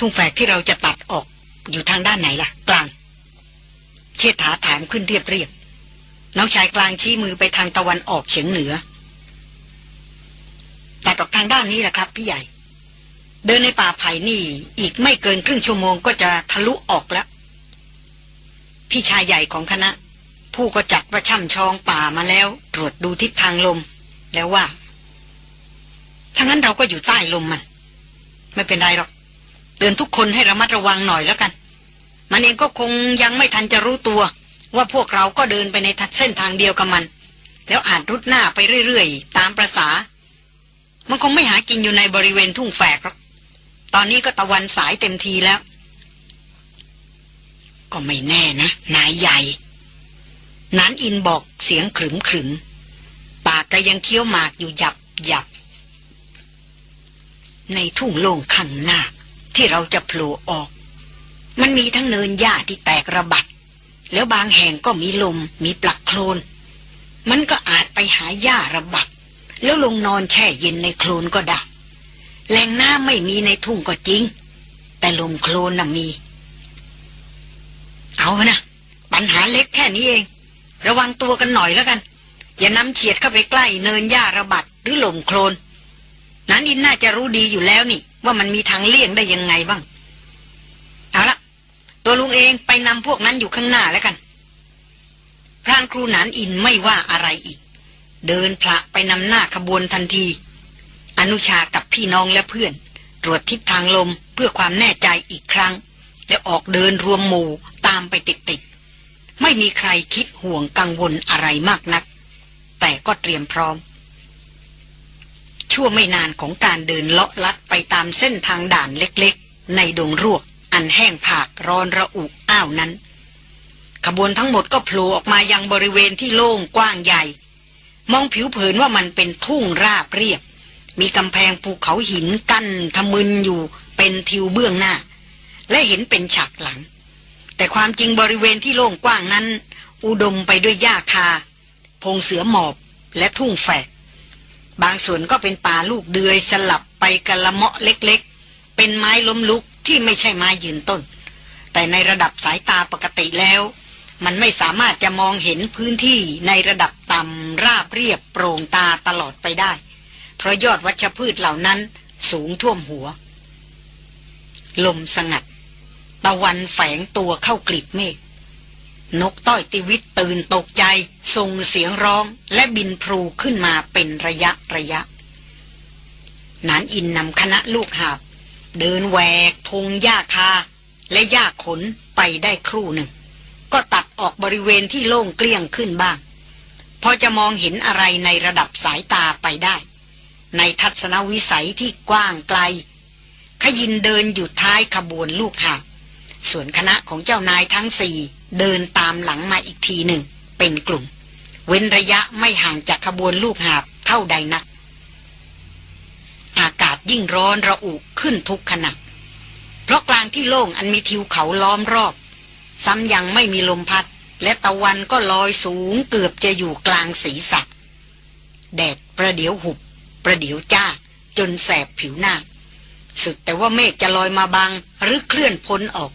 ทุ่งแฝกที่เราจะตัดออกอยู่ทางด้านไหนล่ะ กลาง เชษฐาถามขึ้นเรียบเรียบน้องชายกลางชี้มือไปทางตะวันออกเฉียงเหนือ ตัดออกทางด้านนี้แหละครับ พี่ใหญ่ เดินในป่าไผ่นี่ อีกไม่เกินครึ่งชั่วโมงก็จะทะลุออกแล้ว พี่ชายใหญ่ของคณะ ผู้ก็จัดว่าช่ำชองป่ามาแล้ว ตรวจดูทิศทางลม แล้วว่าถ้างั้นเราก็อยู่ใต้ลมมัน ไม่เป็นไรหรอก เตือนทุกคนให้ระมัดระวังหน่อยแล้วกัน มันเองก็คงยังไม่ทันจะรู้ตัว ว่าพวกเราก็เดินไปในเส้นทางเดียวกับมัน แล้วอาจรุดหน้าไปเรื่อยๆ ตามประษา มันคงไม่หากินอยู่ในบริเวณทุ่งแฝกหรอกตอนนี้ก็ตะวันสายเต็มทีแล้ว ก็ไม่แน่นะ นายใหญ่นานอินบอกเสียงขรึมขรึมปากก็ยังเคี้ยวหมากอยู่หยับหยับในทุ่งโล่งข้างหน้า ที่เราจะโผล่ออก มันมีทั้งเนินหญ้าที่แตกระบัด แล้วบางแห่งก็มีลมมีปลักโคลน มันก็อาจไปหาหญ้าระบัด แล้วลงนอนแช่เย็นในโคลนก็ได้ แหล่งน้ำไม่มีในทุ่งก็จริง แต่ลมโคลนน่ะมี เอานะปัญหาเล็กแค่นี้เอง ระวังตัวกันหน่อยแล้วกัน อย่านำเฉียดเข้าไปใกล้เนินหญ้าระบัดหรือลมโคลนนั้นอินน่าจะรู้ดีอยู่แล้วนี่ ว่ามันมีทางเลี่ยงได้ยังไงบ้าง เอาละตัวลุงเองไปนำพวกนั้นอยู่ข้างหน้าแล้วกัน พรางครูหนานอินไม่ว่าอะไรอีก เดินพระไปนำหน้าขบวนทันที อนุชากับพี่น้องและเพื่อน ตรวจทิศทางลมเพื่อความแน่ใจอีกครั้ง แล้วออกเดินรวมหมู่ตามไปติดๆไม่มีใครคิดห่วงกังวลอะไรมากนัก แต่ก็เตรียมพร้อม ชั่วไม่นานของการเดินเลาะลัดไปตามเส้นทางด่านเล็กๆ ในดงรวก อันแห้งผากร้อนระอุอ้าวนั้น ขบวนทั้งหมดก็โผล่ออกมายังบริเวณที่โล่งกว้างใหญ่ มองผิวเผินว่ามันเป็นทุ่งราบเรียบ มีกำแพงภูเขาหินกั้นทะมึนอยู่เป็นทิวเบื้องหน้า และเห็นเป็นฉากหลัง แต่ความจริงบริเวณที่โล่งกว้างนั้น อุดมไปด้วยหญ้าคา พงเสือหมอบและทุ่งแฝก บางส่วนก็เป็นป่าลูกเดือยสลับไปกระละเมาะเล็กๆ เป็นไม้ล้มลุกที่ไม่ใช่ไม้ยืนต้น แต่ในระดับสายตาปกติแล้ว มันไม่สามารถจะมองเห็นพื้นที่ในระดับต่ำราบเรียบโปร่งตาตลอดไปได้ เพราะยอดวัชพืชเหล่านั้นสูงท่วมหัว ลมสงัด ตะวันแฝงตัวเข้ากลีบเมฆ นกต้อยติวิตตื่นตกใจส่งเสียงร้องและบินพลูขึ้นมาเป็นระยะระยะ นานอินนำคณะลูกหาบ เดินแหวกพงหญ้าคา และหญ้าขนไปได้ครู่หนึ่ง ก็ตัดออกบริเวณที่โล่งเกลี้ยงขึ้นบ้าง พอจะมองเห็นอะไรในระดับสายตาไปได้ ในทัศนวิสัยที่กว้างไกล ขยินเดินอยู่ท้ายขบวนลูกหาบส่วนคณะของเจ้านายทั้งสี่ เดินตามหลังมาอีกทีหนึ่ง เป็นกลุ่ม เว้นระยะไม่ห่างจากขบวนลูกหาบเท่าใดนัก อากาศยิ่งร้อนระอุขึ้นทุกขณะเพราะกลางที่โล่งอันมีทิวเขาล้อมรอบ ซ้ำยังไม่มีลมพัด และตะวันก็ลอยสูงเกือบจะอยู่กลางศีรษะแดดประเดี๋ยวหุบ ประเดี๋ยวจ้า จนแสบผิวหน้า สุดแต่ว่าเมฆจะลอยมาบังหรือเคลื่อนพ้นออก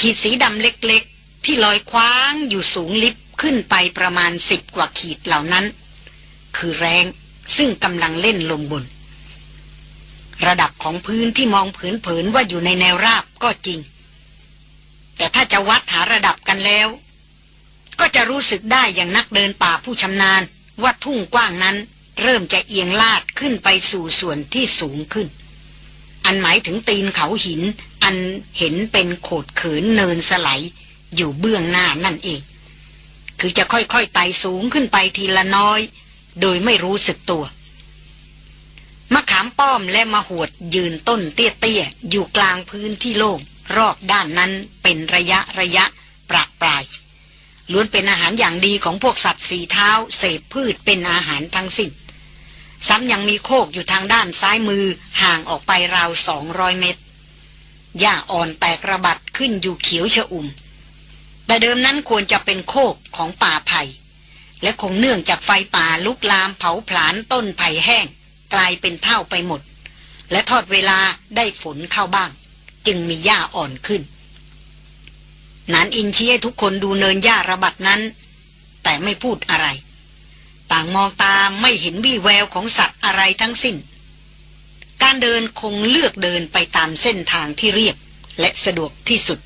ขีดสีดำเล็ก ที่ลอยคว้างอยู่สูงลิบขึ้นไปประมาณสิบกว่าขีดเหล่านั้น คือแรงซึ่งกำลังเล่นลมบน ระดับของพื้นที่มองเผินๆว่าอยู่ในแนวราบก็จริง แต่ถ้าจะวัดหาระดับกันแล้ว ก็จะรู้สึกได้อย่างนักเดินป่าผู้ชำนาญว่าทุ่งกว้างนั้นเริ่มจะเอียงลาดขึ้นไปสู่ส่วนที่สูงขึ้น อันหมายถึงตีนเขาหิน อันเห็นเป็นโขดเขินเนินสไล อยู่เบื้องหน้านั่นเอง คือจะค่อยๆไต่สูงขึ้นไปทีละน้อย โดยไม่รู้สึกตัวมะขามป้อมและมะหวดยืนต้นเตี้ยๆ อยู่กลางพื้นที่โล่งรอบด้านนั้นเป็นระยะระยะปราปราย ล้วนเป็นอาหารอย่างดีของพวกสัตว์สีเท้า เศษพืชเป็นอาหารทั้งสิ้น ซ้ำยังมีโคกอยู่ทางด้านซ้ายมือห่างออกไปราวสองร้อยเมตร หญ้าอ่อนแตกระบัดขึ้นอยู่เขียวชะอุ่ม แต่เดิมนั้นควรจะเป็นโคกของป่าไผ่ และคงเนื่องจากไฟป่าลุกลามเผาผลาญต้นไผ่แห้ง กลายเป็นเท่าไปหมด และทอดเวลาได้ฝนเข้าบ้าง จึงมีหญ้าอ่อนขึ้นนานอินชี้ให้ทุกคนดูเนินหญ้าระบัดนั้น แต่ไม่พูดอะไร ต่างมองตามไม่เห็นวี่แววของสัตว์อะไรทั้งสิ้น การเดินคงเลือกเดินไปตามเส้นทางที่เรียบและสะดวกที่สุด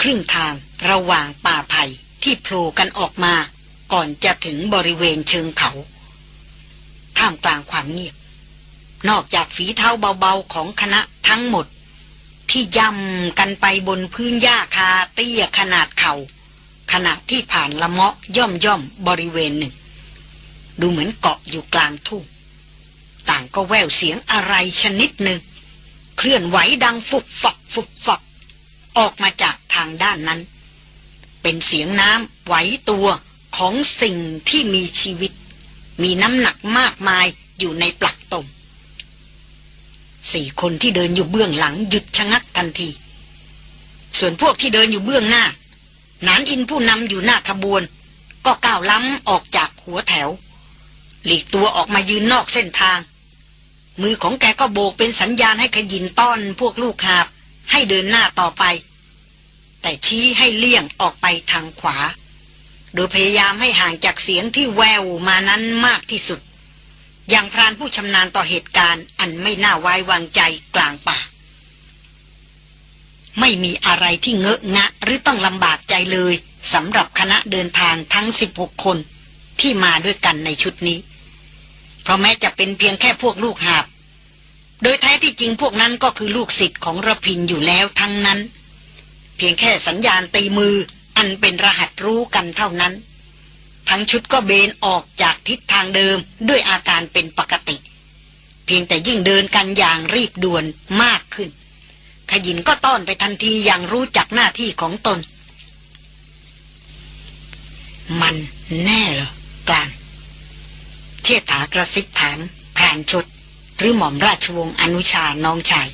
ครึ่งทางระหว่างป่าไผ่ที่โผล่กันออกมา ก่อนจะถึงบริเวณเชิงเขา ท่ามกลางความเงียบ นอกจากฝีเท้าเบาๆของคณะทั้งหมด ที่ย่ำกันไปบนพื้นหญ้าคาเตี้ยขนาดเขา่าขณะที่ผ่านละเมาะย่อมย่อมบริเวณหนึ่ง ดูเหมือนเกาะอยู่กลางทุ่งต่างก็แววเสียงอะไรชนิดหนึ่ง เคลื่อนไหวดังฟุบฝักฟุบฝัก ออกมาจากทางด้านนั้น เป็นเสียงน้ำไหวตัวของสิ่งที่มีชีวิต มีน้ำหนักมากมายอยู่ในปลักตมสี่คนที่เดินอยู่เบื้องหลังหยุดชะงักทันที ส่วนพวกที่เดินอยู่เบื้องหน้า นานอินผู้นำอยู่หน้าขบวน ก็ก้าวล้ำออกจากหัวแถว หลีกตัวออกมายืนนอกเส้นทาง มือของแกก็โบกเป็นสัญญาณให้ขยินต้อนพวกลูกหาบ ให้เดินหน้าต่อไป แต่ชี้ให้เลี่ยงออกไปทางขวา โดยพยายามให้ห่างจากเสียงที่แววมานั้นมากที่สุด อย่างพรานผู้ชำนาญต่อเหตุการณ์อันไม่น่าไว้วางใจกลางป่า ไม่มีอะไรที่เงอะงะหรือต้องลำบากใจเลยสำหรับคณะเดินทางทั้ง 16 คนที่มาด้วยกันในชุดนี้ เพราะแม้จะเป็นเพียงแค่พวกลูกหาบ โดยแท้ที่จริงพวกนั้นก็คือลูกศิษย์ของระพินอยู่แล้วทั้งนั้น เพียงแค่สัญญาณตีมืออันเป็นรหัสรู้กันเท่านั้น ทั้งชุดก็เบนออกจากทิศทางเดิมด้วยอาการเป็นปกติ เพียงแต่ยิ่งเดินกันอย่างรีบด่วนมากขึ้น ขยินก็ต้อนไปทันทีอย่างรู้จักหน้าที่ของตน มันแน่เหรอกลาง เชษฐากระซิบถามแผนชด หรือหม่อมราชวงศ์อนุชาน้องชาย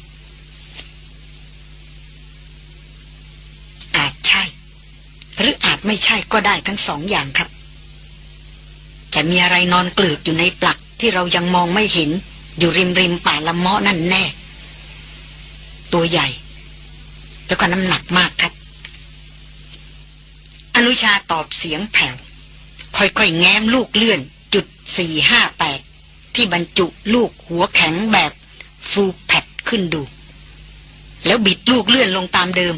อาจใช่ หรืออาจไม่ใช่ก็ได้ทั้งสองอย่างครับ แต่มีอะไรนอนเกลือกอยู่ในปลักที่เรายังมองไม่เห็นอยู่ริมริมป่าละเมาะนั่นแน่ ตัวใหญ่ แล้วก็น้ำหนักมากครับ อนุชาตอบเสียงแผ่วค่อยๆแง้มลูกเลื่อนจุดสี่ห้าแปด ที่บรรจุลูกหัวแข็งแบบฟูแพดขึ้นดู แล้วบิดลูกเลื่อนลงตามเดิม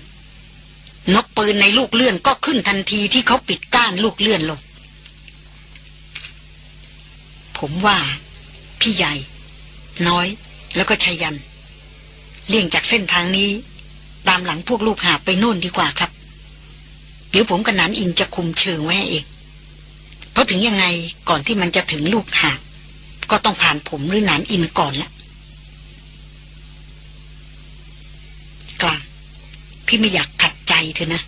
นกปืนในลูกเลื่อนก็ขึ้นทันทีที่เขาปิดก้านลูกเลื่อนลง ผมว่า พี่ใหญ่ น้อยแล้วก็ชยัน เลี่ยงจากเส้นทางนี้ ตามหลังพวกลูกหาไปโน่นดีกว่าครับ เดี๋ยวผมกับนันอินจะคุมเชิงไว้เอง เพราะถึงยังไงก่อนที่มันจะถึงลูกหา ก็ต้องผ่านผมหรือนันอินก่อนละกลาง พี่ไม่อยากขัดใจเธอนะ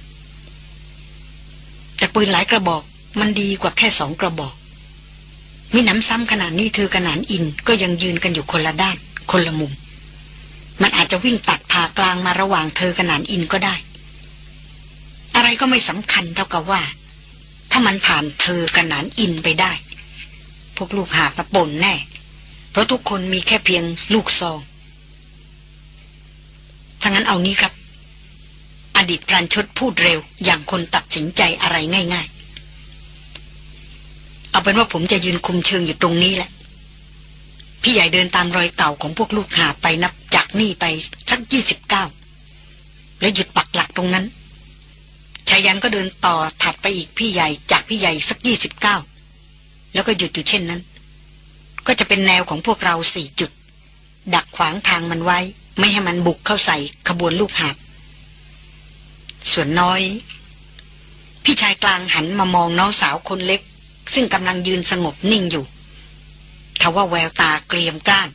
แต่ปืนหลายกระบอกมันดีกว่าแค่สองกระบอก มีน้ำซ้ำขนาดนี้เธอกับนันอินก็ยังยืนกันอยู่คนละด้าน คนละมุม มันอาจจะวิ่งตัดผ่ากลางมาระหว่างเธอกับนานอินก็ได้ อะไรก็ไม่สำคัญเท่ากับว่า ถ้ามันผ่านเธอกับนานอินไปได้ พวกลูกหาบมาป่นแน่ เพราะทุกคนมีแค่เพียงลูกซองถ้างั้นเอานี้ครับ อดีตพรานชดพูดเร็ว อย่างคนตัดสินใจอะไรง่าย ๆ เอาเป็นว่าผมจะยืนคุมเชิงอยู่ตรงนี้แหละ พี่ใหญ่เดินตามรอยเต่าของพวกลูกหาไปนับจากนี่ไปสักยี่สิบเก้าแล้วหยุดปักหลักตรงนั้นชายันก็เดินต่อถัดไปอีกพี่ใหญ่จากพี่ใหญ่สักยี่สิบเก้า แล้วก็หยุดอยู่เช่นนั้น ก็จะเป็นแนวของพวกเราสี่จุด ดักขวางทางมันไว้ ไม่ให้มันบุกเข้าใส่ขบวนลูกหาบส่วนน้อย พี่ชายกลางหันมามองน้องสาวคนเล็ก ซึ่งกำลังยืนสงบนิ่งอยู่ทว่าแววตาเกรียมกล้าน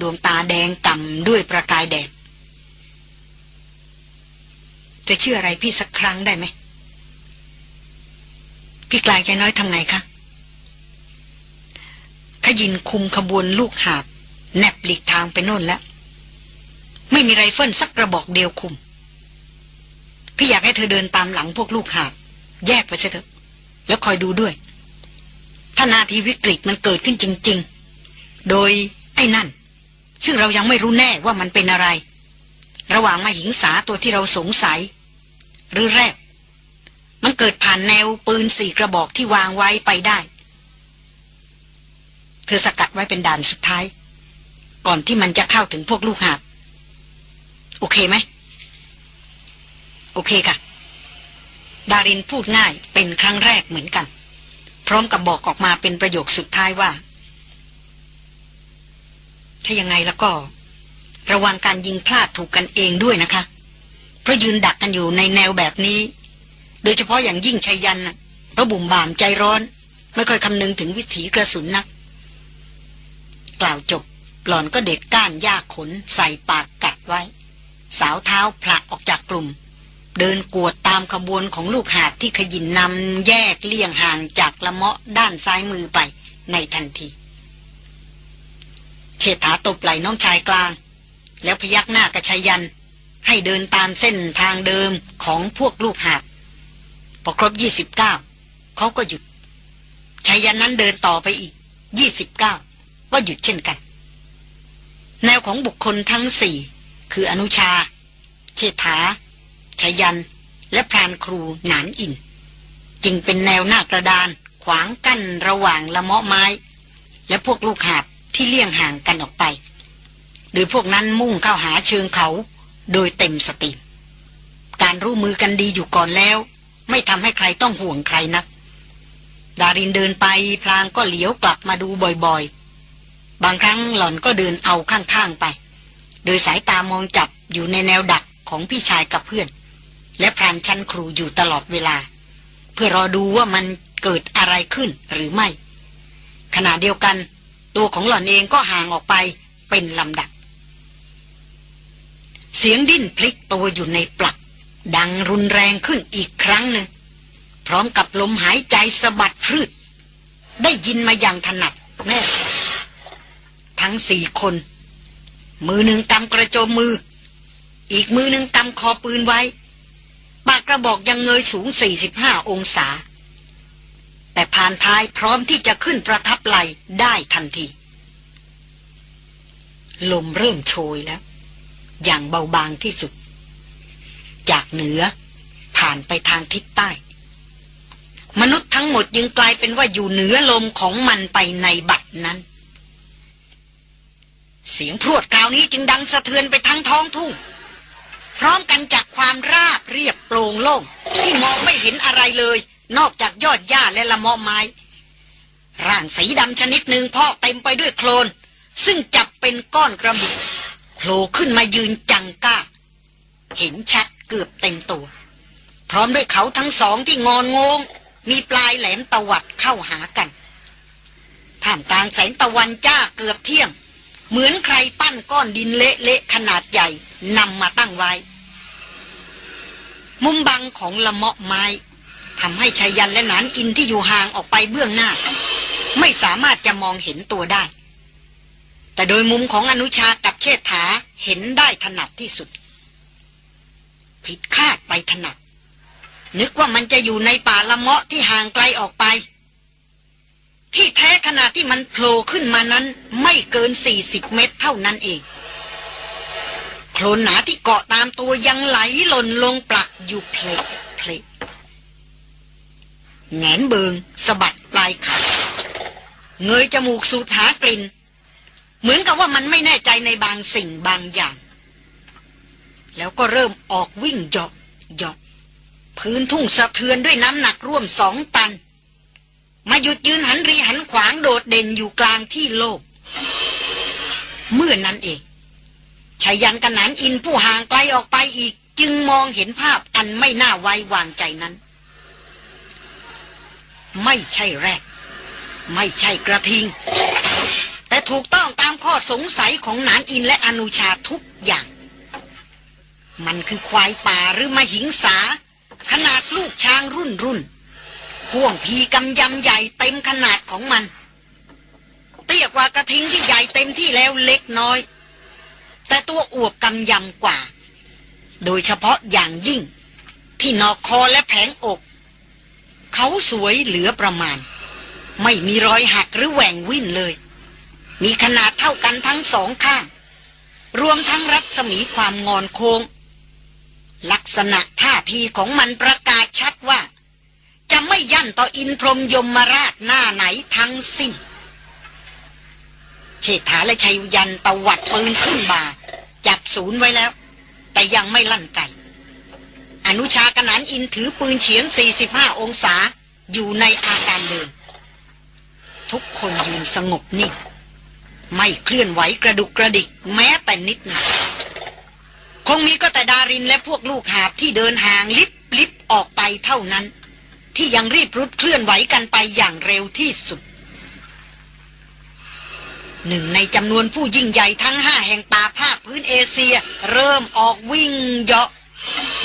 ดวงตาแดงก่ำด้วยประกายแดดจะเชื่ออะไรพี่สักครั้งได้ไหมพี่กลายใจน้อยทำไงคะ ขยินคุมขบวนลูกหาบแนบหลีกทางไปโน่นแล้ว ไม่มีไรเฟิลสักกระบอกเดียวคุม พี่อยากให้เธอเดินตามหลังพวกลูกหาบ แยกไปเถอะ แล้วคอยดูด้วย ถ้านาทีวิกฤตมันเกิดขึ้นจริง ๆ โดยไอ้นั่น ซึ่งเรายังไม่รู้แน่ว่ามันเป็นอะไร ระหว่างมาหิงสาตัวที่เราสงสัย หรือแรด มันเกิดผ่านแนวปืนสี่กระบอกที่วางไว้ไปได้ เธอสกัดไว้เป็นด่านสุดท้าย ก่อนที่มันจะเข้าถึงพวกลูกหาบ โอเคไหม โอเคค่ะ ดารินพูดง่ายเป็นครั้งแรกเหมือนกัน พร้อมกับบอกออกมาเป็นประโยคสุดท้ายว่า ถ้ายังไงแล้วก็ ระวังการยิงพลาดถูกกันเองด้วยนะคะ เพราะยืนดักกันอยู่ในแนวแบบนี้ โดยเฉพาะอย่างยิ่งชัยยันนะพราะบุ่มบามใจร้อน ไม่ค่อยคำนึงถึงวิถีกระสุนนัก กล่าวจบ หล่อนก็เด็ดก้านหญ้าขนใส่ปากกัดไว้ สาวเท้าผลักออกจากกลุ่ม เดินกวดตามขบวนของลูกหาบที่ขยินนำแยกเลี่ยงห่างจากละเมาะด้านซ้ายมือไปในทันทีเชษฐาตบไหล่น้องชายกลาง แล้วพยักหน้ากระชายัน ให้เดินตามเส้นทางเดิมของพวกลูกหาบพอครบยี่สิบเก้าเขาก็หยุดชายันนั้นเดินต่อไปอีกยี่สิบเก็หยุดเช่นกัน แนวของบุคคลทั้งสี่คืออนุชา เชษฐาชยัน และพรานครูหนานอิน จึงเป็นแนวหน้ากระดานขวางกั้นระหว่างละเมาะไม้ และพวกลูกหาบที่เลี่ยงห่างกันออกไป โดยพวกนั้นมุ่งเข้าหาเชิงเขาโดยเต็มสติการรู้มือกันดีอยู่ก่อนแล้ว ไม่ทำให้ใครต้องห่วงใครนัก ดารินเดินไปพลางก็เหลียวกลับมาดูบ่อยๆ บางครั้งหล่อนก็เดินเอาข้างๆไป โดยสายตามองจับอยู่ในแนวดักของพี่ชายกับเพื่อน และพรานชั้นครูอยู่ตลอดเวลา เพื่อรอดูว่ามันเกิดอะไรขึ้นหรือไม่ ขณะเดียวกัน ตัวของหล่อนเองก็ห่างออกไปเป็นลำดับ เสียงดิ้นพลิกตัวอยู่ในปลัก ดังรุนแรงขึ้นอีกครั้งหนึ่ง พร้อมกับลมหายใจสะบัดพืดได้ยินมาอย่างถนัดแน่ ทั้งสี่คน มือหนึ่งกำกระโจมมือ อีกมือหนึ่งกำคอปืนไว้ ปากกระบอกยังเงยสูง 45 องศา แต่ผ่านท้ายพร้อมที่จะขึ้นประทับไหลได้ทันที ลมเริ่มโชยแล้ว อย่างเบาบางที่สุด จากเหนือผ่านไปทางทิศใต้ มนุษย์ทั้งหมดยังกลายเป็นว่าอยู่เหนือลมของมันไปในบัดนั้น เสียงพรวดกล่าวนี้จึงดังสะเทือนไปทั้งท้องทุ่ง พร้อมกันจากความราบเรียบโปร่งโล่งที่มองไม่เห็นอะไรเลย นอกจากยอดหญ้าและละมอไม้ ร่างสีดำชนิดหนึ่งพอกเต็มไปด้วยโคลน ซึ่งจับเป็นก้อนกระบุกโผล่ขึ้นมายืนจังก้า เห็นชัดเกือบเต็มตัว พร้อมด้วยเขาทั้งสองที่งอนงง มีปลายแหลมตวัดเข้าหากันท่ามกลางแสงตะวันจ้าเกือบเที่ยง เหมือนใครปั้นก้อนดินเละๆขนาดใหญ่นำมาตั้งไว้ มุมบังของละเมาะไม้ทำให้ชายันและนานอินที่อยู่ห่างออกไปเบื้องหน้า ไม่สามารถจะมองเห็นตัวได้ แต่โดยมุมของอนุชากับเชษฐาเห็นได้ถนัดที่สุด ผิดคาดไปถนัด นึกว่ามันจะอยู่ในป่าละเมาะที่ห่างไกลออกไป ที่แท้ขณะที่มันโผล่ขึ้นมานั้นไม่เกินสี่สิบเมตรเท่านั้นเอง โคลนหนาที่เกาะตามตัวยังไหลหล่นลงปลักอยู่เพลเพลแงนเบิงสะบัดปลายขาเงยจมูกสูดหากลิ่น เหมือนกับว่ามันไม่แน่ใจในบางสิ่งบางอย่าง แล้วก็เริ่มออกวิ่งหาะเหาะพื้นทุ่งสะเทือนด้วยน้ำหนักร่วมสองตัน มาหยุดยืนหันรีหันขวางโดดเด่นอยู่กลางที่โลก เมื่อนนั้นเองชายันกันนันอินผู้ห่างไกลออกไปอีก จึงมองเห็นภาพอันไม่น่าไว้วางใจนั้น ไม่ใช่แรดไม่ใช่กระทิง แต่ถูกต้องตามข้อสงสัยของนานอินและอนุชาทุกอย่าง มันคือควายป่าหรือมาหิงสา ขนาดลูกช้างรุ่นรุ่น พ่วงพีกำยำใหญ่เต็มขนาดของมัน เตี้ยกว่ากระทิงที่ใหญ่เต็มที่แล้วเล็กน้อย แต่ตัวอวบกำยำกว่า โดยเฉพาะอย่างยิ่ง ที่นอกคอและแผงอก เขาสวยเหลือประมาณ ไม่มีรอยหักหรือแหว่งวิ่นเลย มีขนาดเท่ากันทั้งสองข้าง รวมทั้งรัศมีความงอนโคงลักษณะท่าทีของมันประกาศชัดว่า จะไม่ยั่นต่ออินพรมยมราชหน้าไหนทั้งสิ้นเชษฐาและชัยยันตวัดปืนขึ้นบ่าจับศูนย์ไว้แล้ว แต่ยังไม่ลั่นไกอนุชากนานอินถือปืนเฉียง 45 องศาอยู่ในอาการเดิมทุกคนยืนสงบนิ่ง ไม่เคลื่อนไหวกระดุกกระดิกแม้แต่นิดหนึ่งคงมีก็แต่ดารินและพวกลูกหาบที่เดินห่างลิบลิบออกไปเท่านั้น ที่ยังรีบรุดเคลื่อนไหวกันไปอย่างเร็วที่สุด หนึ่งในจำนวนผู้ยิ่งใหญ่ทั้งห้าแห่งตาภาคพื้นเอเชีย เริ่มออกวิ่งเหาะ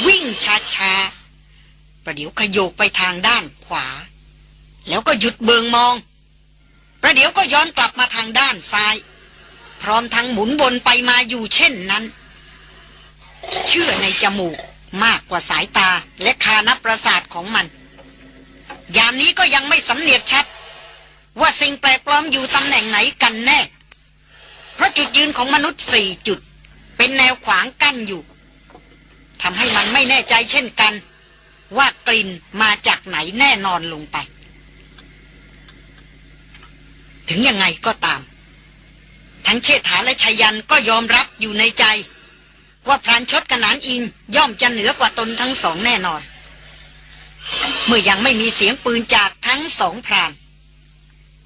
วิ่งช้าๆ ประเดี๋ยวขยโยกไปทางด้านขวา แล้วก็หยุดเบิงมอง ประเดี๋ยวก็ย้อนกลับมาทางด้านซ้าย พร้อมทั้งหมุนบนไปมาอยู่เช่นนั้น เชื่อในจมูกมากกว่าสายตาและคานับประสาทของมัน ยามนี้ก็ยังไม่สำเนียกชัด ว่าสิ่งแปลกปลอมอยู่ตำแหน่งไหนกันแน่ เพราะจุดยืนของมนุษย์สี่จุด เป็นแนวขวางกั้นอยู่ทำให้มันไม่แน่ใจเช่นกัน ว่ากลิ่นมาจากไหนแน่นอนลงไป ถึงยังไงก็ตาม ทั้งเชษฐาและชายันก็ยอมรับอยู่ในใจ ว่าพรานชดกนานอินย่อมจะเหนือกว่าตนทั้งสองแน่นอน เมื่อยังไม่มีเสียงปืนจากทั้งสองพราน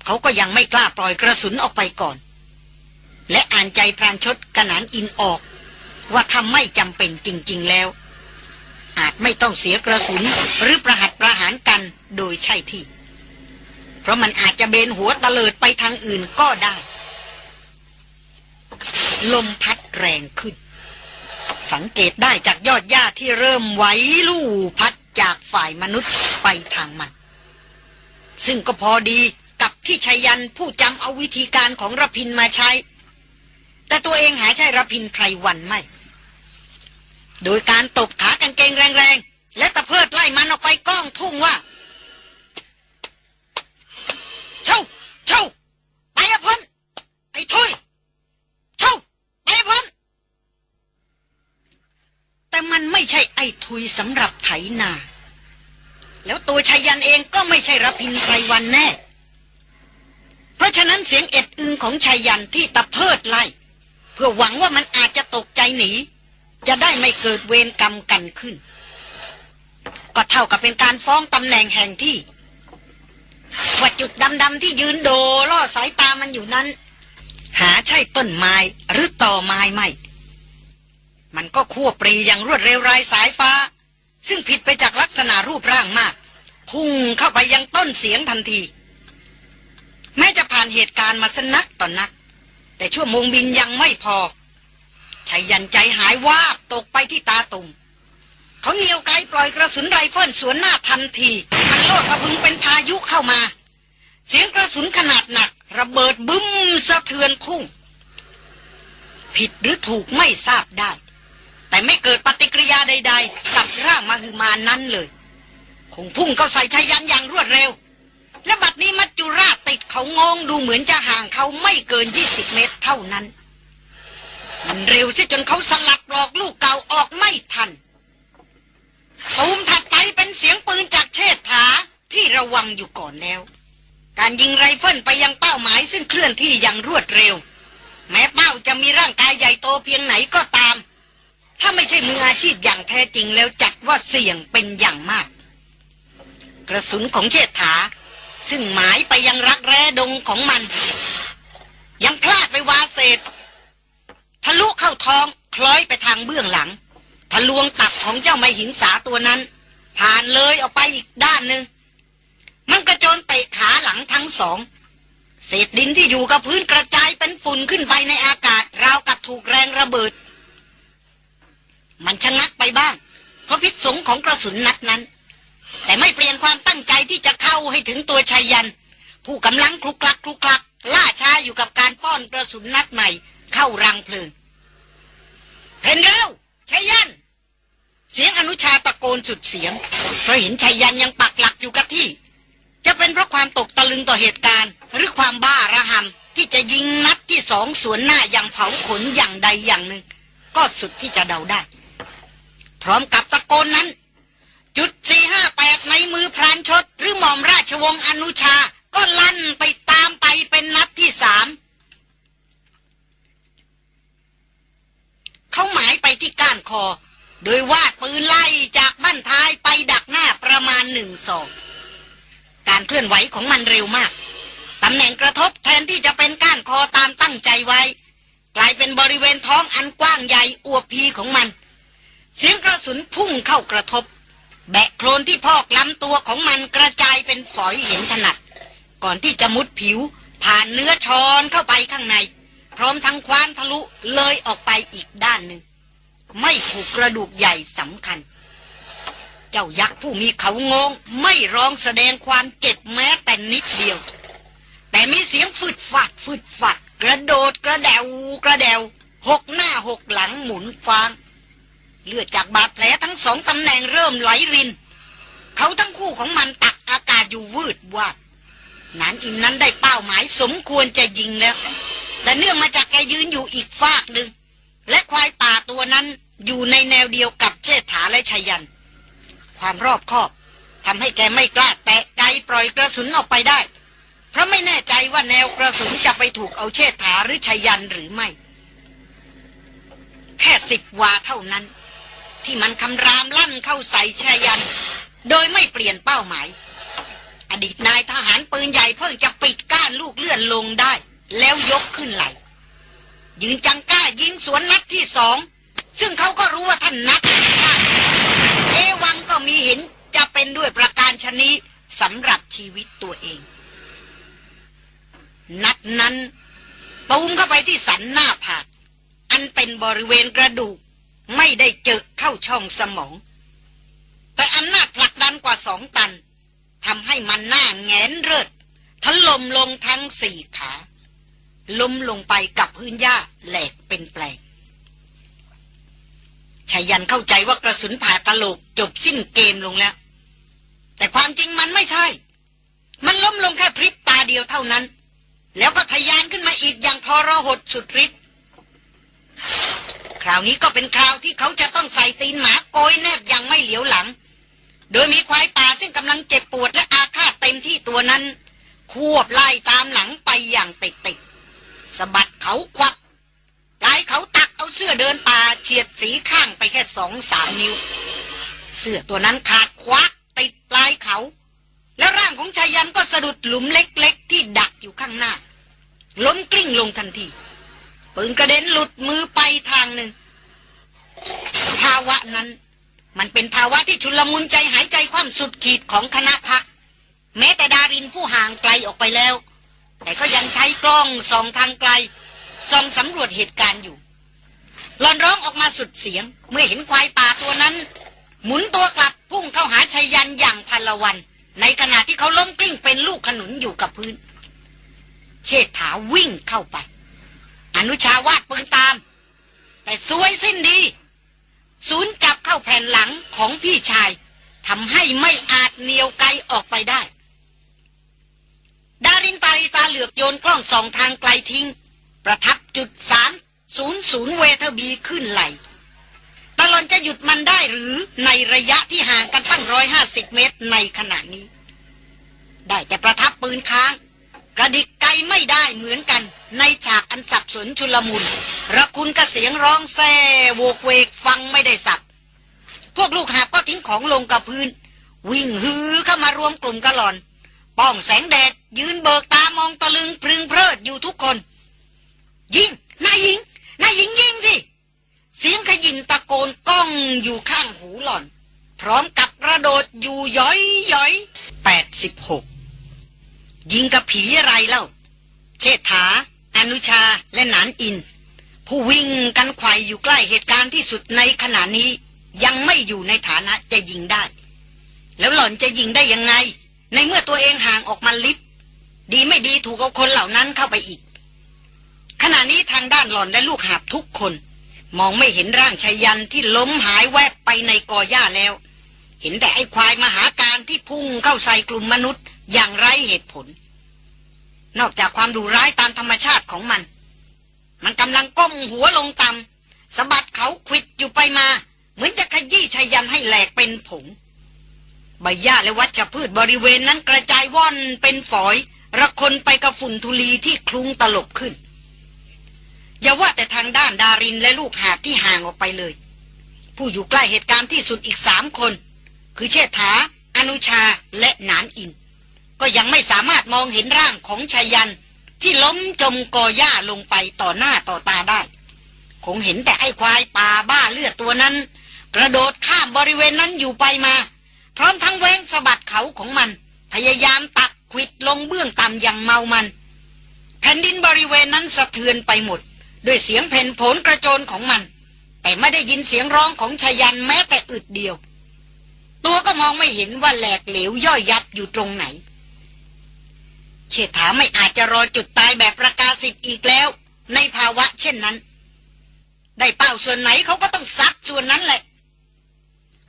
เขาก็ยังไม่กล้าปล่อยกระสุนออกไปก่อน และอ่านใจพรานชดกระนานอินออก ว่าทำไม่จำเป็นจริง ๆแล้ว อาจไม่ต้องเสียกระสุนหรือประหัตประหารกันโดยใช่ที่ เพราะมันอาจจะเบนหัวตะเลิดไปทางอื่นก็ได้ ลมพัดแรงขึ้น สังเกตได้จากยอดหญ้าที่เริ่มไหวลู่พัด จากฝ่ายมนุษย์ไปทางมัน ซึ่งก็พอดีกับที่ชายันผู้จำเอาวิธีการของรพินมาใช้ แต่ตัวเองหาใช่รพินใครวันไม่ โดยการตบขากางเกงแรงๆ และตะเพิดไล่มันออกไปก้องทุ่งว่าเช่าเช่าไปอพันไอ้ทุยเช่าไปอพัน แต่มันไม่ใช่ไอ้ทุยสำหรับไถนา แล้วตัวชายันเองก็ไม่ใช่รพินไพรวันแน่ เพราะฉะนั้นเสียงเอ็ดอึงของชายันที่ตะเพิดไล่ เพื่อหวังว่ามันอาจจะตกใจหนี จะได้ไม่เกิดเวรกรรมกันขึ้น ก็เท่ากับเป็นการฟ้องตำแหน่งแห่งที่ว่าจุดดำๆที่ยืนโดล่อสายตามันอยู่นั้น หาใช่ต้นไม้หรือต่อไม้ไม่ มันก็คั่วปรีอย่างรวดเร็วรายสายฟ้า ซึ่งผิดไปจากลักษณะรูปร่างมาก พุ่งเข้าไปยังต้นเสียงทันที แม้จะผ่านเหตุการณ์มาสนักต่อนนัก แต่ชั่วโมงบินยังไม่พอชัยยันใจหายวาบตกไปที่ตาตุ่มเขาเหนียวไกปล่อยกระสุนไรเฟิลสวนหน้าทันทีมันโลดกระบึงเป็นพายุเข้ามา เสียงกระสุนขนาดหนัก ระเบิดบึ้มสะเทือนคุ้งผิดหรือถูกไม่ทราบได้ แต่ไม่เกิดปฏิกิริยาใด ๆ กับร่างมาคือมานั้นเลย คงพุ่งเข้าใส่ชายันอย่างรวดเร็ว และบัดนี้มัจจุราชติดเขางงดูเหมือนจะห่างเขาไม่เกินยี่สิบเมตรเท่านั้น มันเร็วซะจนเขาสลัดปลอกลูกเก่าออกไม่ทันตูมถัดไปเป็นเสียงปืนจากเชษฐาที่ระวังอยู่ก่อนแล้ว การยิงไรเฟิลไปยังเป้าหมายซึ่งเคลื่อนที่อย่างรวดเร็ว แม้เป้าจะมีร่างกายใหญ่โตเพียงไหนก็ตาม ถ้าไม่ใช่มืออาชีพอย่างแท้จริงแล้วจัดว่าเสี่ยงเป็นอย่างมาก กระสุนของเชษฐา ซึ่งหมายไปยังรักแร้ดงของมัน ยังพลาดไปวาเศษ ทะลุเข้าท้องคล้อยไปทางเบื้องหลัง ทะลวงตับของเจ้าไมหิงสาตัวนั้น ผ่านเลยออกไปอีกด้านหนึ่งมันกระโจนเตะขาหลังทั้งสอง เศษดินที่อยู่กับพื้นกระจายเป็นฝุ่นขึ้นไปในอากาศ ราวกับถูกแรงระเบิด มันชะงักไปบ้าง เพราะพิษสงของกระสุนนัดนั้น แต่ไม่เปลี่ยนความตั้งใจที่จะเข้าให้ถึงตัวชายยัน ผู้กำลังคลุกคลักคลุกคลัก ล่าช้าอยู่กับการป้อนกระสุนนัดใหม่เข้ารังเพลิงเห็นแล้วชัยยัน เสียงอนุชาตะโกนสุดเสียงเพราะเห็นชัยยันยังปักหลักอยู่กับที่ จะเป็นเพราะความตกตะลึงต่อเหตุการณ์ หรือความบ้าระหที่จะยิงนัดที่สองสวนหน้าอย่างเผาขนอย่างใดอย่างหนึ่ง ก็สุดที่จะเดาได้ พร้อมกับตะโกนนั้น จุดสี่ห้าแปดในมือพรานชด หรือหม่อมราชวงศ์อนุชา ก็ลั่นไปตามไปเป็นนัดที่สามเขาหมายไปที่ก้านคอ โดยวาดปืนไล่จากบ้านท้ายไปดักหน้าประมาณหนึ่งศอกการเคลื่อนไหวของมันเร็วมาก ตำแหน่งกระทบแทนที่จะเป็นก้านคอตามตั้งใจไว้ กลายเป็นบริเวณท้องอันกว้างใหญ่อวบพีของมัน เสียงกระสุนพุ่งเข้ากระทบ แบะโคลนที่พอกล้ำตัวของมันกระจายเป็นฝอยเห็นถนัด ก่อนที่จะมุดผิว ผ่านเนื้อชอนเข้าไปข้างใน พร้อมทั้งคว้านทะลุเลยออกไปอีกด้านหนึ่ง ไม่ถูกกระดูกใหญ่สำคัญ เจ้ายักษ์ผู้มีเขางง ไม่ร้องแสดงความเจ็บแม้แต่นิดเดียว แต่มีเสียงฟืดฟัดฟืดฟัด กระโดดกระเดวกระเดวหกหน้าหกหลังหมุนฟาง เลือดจากบาดแผลทั้งสองตำแหน่งเริ่มไหลริน เขาทั้งคู่ของมันตักอากาศอยู่วืดวาดนานอินนั้นได้เป้าหมายสมควรจะยิงแล้ว แต่เนื่องมาจากแกยืนอยู่อีกฟากหนึ่ง และควายป่าตัวนั้นอยู่ในแนวเดียวกับเชษฐาและชยัน ความรอบคอบทำให้แกไม่กล้าแตะไกปล่อยกระสุนออกไปได้ เพราะไม่แน่ใจว่าแนวกระสุนจะไปถูกเอาเชษฐาหรือชยันหรือไม่ แค่สิบวาเท่านั้น ที่มันคำรามลั่นเข้าใส่ชยัน โดยไม่เปลี่ยนเป้าหมาย อดีตนายทหารปืนใหญ่เพิ่งจะปิดก้านลูกเลื่อนลงได้ แล้วยกขึ้นไหลยืนจังก้ายิงสวนนัดที่สอง ซึ่งเขาก็รู้ว่าท่านนัดเอวังก็มีเห็นจะเป็นด้วยประการชนี้สำหรับชีวิตตัวเอง นัดนั้นตูมเข้าไปที่สันหน้าผากอันเป็นบริเวณกระดูก ไม่ได้เจอเข้าช่องสมอง แต่อำนาจผลักดันกว่าสองตันทำให้มันหน้าแงนเริดทะลมลงทั้งสี่ขา ล้มลงไปกับพื้นหญ้าแหลกเป็นแปลงชายันเข้าใจว่ากระสุนผ่ากะโหลกจบสิ้นเกมลงแล้ว แต่ความจริงมันไม่ใช่ มันล้มลงแค่พริบตาเดียวเท่านั้น แล้วก็ทะยานขึ้นมาอีกอย่างทรหดสุดฤทธิ์ คราวนี้ก็เป็นคราวที่เขาจะต้องใส่ตีนหมาโกยแนบอย่างไม่เหลียวหลัง โดยมีควายป่าซึ่งกำลังเจ็บปวดและอาฆาตเต็มที่ตัวนั้น ควบไล่ตามหลังไปอย่างติดติดสะบัดเขาควักปลายเขาตักเอาเสื้อเดินป่าเฉียดสีข้างไปแค่สองสามนิ้ว เสื้อตัวนั้นขาดควักติดปลายเขา แล้วร่างของชายันก็สะดุดหลุมเล็ก ๆ ที่ดักอยู่ข้างหน้า ล้มกลิ้งลงทันที ปืนกระเด็นหลุดมือไปทางหนึ่ง ภาวะนั้น มันเป็นภาวะที่ชุลมุนใจหายใจความสุดขีดของคณะพัก แม้แต่ดารินผู้ห่างไกลออกไปแล้ว แต่ก็ยังใช้กล้องส่องทางไกลส่องสำรวจเหตุการณ์อยู่หลอนร้องออกมาสุดเสียง เมื่อเห็นควายป่าตัวนั้น หมุนตัวกลับพุ่งเข้าหาชัยยันอย่างพันละวัน ในขณะที่เขาล้มกลิ้งเป็นลูกขนุนอยู่กับพื้น เชษฐาวิ่งเข้าไป อนุชาวาดปืนตาม แต่สวยสิ้นดี ศูนย์จับเข้าแผ่นหลังของพี่ชายทำให้ไม่อาจเหนียวไกลออกไปได้ ดารินตาตาเหลือบโยนกล้องสองทางไกลทิ้ง ประทับจุดสามศูนย์ศูนย์เวทบีขึ้นไหลตลอนจะหยุดมันได้หรือในระยะที่ห่างกันตั้งร้อยห้าสิบเมตรในขณะนี้ ได้แต่ประทับปืนค้าง กระดิกไกไม่ได้เหมือนกัน ในฉากอันสับสนชุลมุนระคุณกระเสียงร้องแซ่โวกเวกฟังไม่ได้สับ พวกลูกหาบก็ทิ้งของลงกับพื้น วิ่งฮือเข้ามารวมกลุ่มกระหลอน ป้องแสงแดด ยืนเบิกตามองตะลึงพรึงเพลิดอยู่ทุกคน ยิงนายยิงนายยิงยิงสิ เสียงขยินตะโกนก้องอยู่ข้างหูหล่อน พร้อมกับกระโดดอยู่ย้อยย้อยแปดสิบหก ยิงกับผีอะไรเล่า เชษฐา อนุชาและหนานอิน ผู้วิ่งกันไขว่อยู่ใกล้เหตุการณ์ที่สุดในขณะนี้ ยังไม่อยู่ในฐานะจะยิงได้ แล้วหล่อนจะยิงได้ยังไง ในเมื่อตัวเองห่างออกมาลิฟดีไม่ดีถูกเอาคนเหล่านั้นเข้าไปอีก ขณะนี้ทางด้านหล่อนและลูกหาบทุกคน มองไม่เห็นร่างชายันที่ล้มหายแวบไปในกอหญ้าแล้ว เห็นแต่ไอ้ควายมหาการที่พุ่งเข้าใส่กลุ่มมนุษย์ อย่างไร้เหตุผล นอกจากความดุร้ายตามธรรมชาติของมัน มันกำลังก้มหัวลงต่ำสะบัดเขาควิดอยู่ไปมา เหมือนจะขยี้ชายันให้แหลกเป็นผงใบหญ้าและวัชพืชบริเวณนั้นกระจายว่อนเป็นฝอย ระคนไปกับฝุ่นทุลีที่คลุ้งตลบขึ้น อย่าว่าแต่ทางด้านดารินและลูกหาบที่ห่างออกไปเลย ผู้อยู่ใกล้เหตุการณ์ที่สุดอีกสามคน คือเชษฐา อนุชาและนานอิน ก็ยังไม่สามารถมองเห็นร่างของชายันที่ล้มจมกอหญ้าลงไปต่อหน้าต่อตาได้ คงเห็นแต่ไอ้ควายป่าบ้าเลือดตัวนั้น กระโดดข้ามบริเวณนั้นอยู่ไปมา พร้อมทั้งแว้งสะบัดเขาของมัน พยายามตักควิดลงเบื้องต่ำอย่างเมามัน แผ่นดินบริเวณนั้นสะเทือนไปหมด ด้วยเสียงเพ่นผลกระโจนของมัน แต่ไม่ได้ยินเสียงร้องของชายันแม้แต่อึดเดียว ตัวก็มองไม่เห็นว่าแหลกเหลวย่อยยับอยู่ตรงไหน เชษฐาไม่อาจจะรอจุดตายแบบประกาศสิทธิ์อีกแล้ว ในภาวะเช่นนั้น ได้เป้าส่วนไหนเขาก็ต้องซัดส่วนนั้นแหละ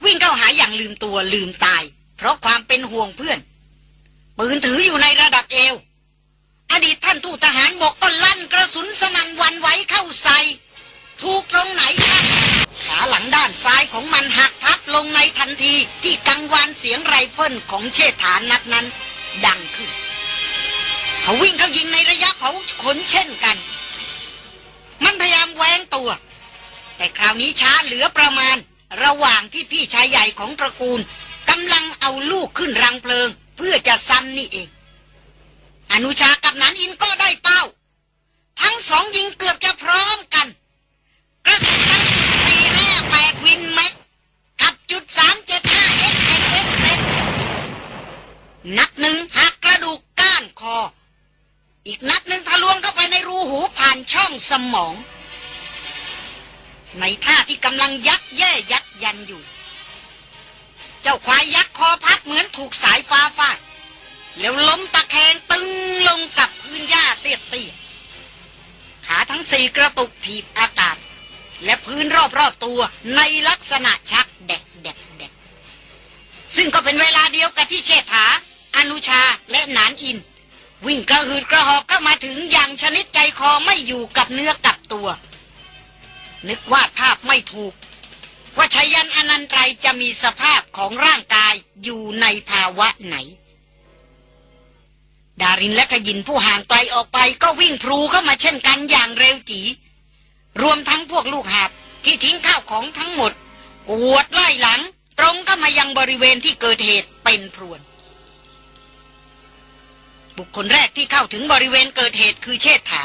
วิ่งเข้าหาอย่างลืมตัวลืมตาย เพราะความเป็นห่วงเพื่อน ปืนถืออยู่ในระดับเอว อดีตท่านทูตทหารบอกก็ลั่นกระสุนสนันวันไหวเข้าใส่ถูกตรงไหนครับขาหลังด้านซ้ายของมันหักพับลงในทันทีที่กังวานเสียงไรเฟิลของเชษฐานนัดนั้น ดังขึ้น เขาวิ่งเข้ายิงในระยะเผาขนเช่นกัน มันพยายามแหวงตัว แต่คราวนี้ช้าเหลือประมาณ ระหว่างที่พี่ชายใหญ่ของตระกูลกำลังเอาลูกขึ้นรังเพลิง เพื่อจะซ้ำนี่เอง อนุชากับนันอินก็ได้เป้า ทั้งสองยิงเกือบจะพร้อมกัน กระสุนทั้งจุดสี่ห้าแปดวินแม็กกับจุดสามเจ็ดห้าเอสเอสเอสเอสนัดหนึ่งหักกระดูกก้านคอ อีกนัดหนึ่งทะลวงเข้าไปในรูหูผ่านช่องสมอง ในท่าที่กำลังยักแย่ยักยันอยู่ เจ้าควายยักคอพับเหมือนถูกสายฟ้าฟาดแล้วล้มตะแคงตึงลงกับพื้นหญ้าเตี้ยๆขาทั้งสี่กระตุกถีบอากาศ และพื้นรอบๆตัวในลักษณะชักแดกแดกแดกซึ่งก็เป็นเวลาเดียวกับที่เชษฐา อนุชาและหนานอิน วิ่งกระหืดกระหอบเข้ามาถึงอย่างชนิดใจคอไม่อยู่กับเนื้อกับตัว นึกวาดภาพไม่ถูก ว่าชายันอนันตรัยจะมีสภาพของร่างกายอยู่ในภาวะไหน ดารินและขยินผู้ห่างไกลออกไปก็วิ่งพลูเข้ามาเช่นกันอย่างเร็วจีรวมทั้งพวกลูกหาบที่ทิ้งข้าวของทั้งหมดกวดไล่หลัง ตรงเข้ามายังบริเวณที่เกิดเหตุเป็นพรวน บุคคลแรกที่เข้าถึงบริเวณเกิดเหตุคือเชษฐา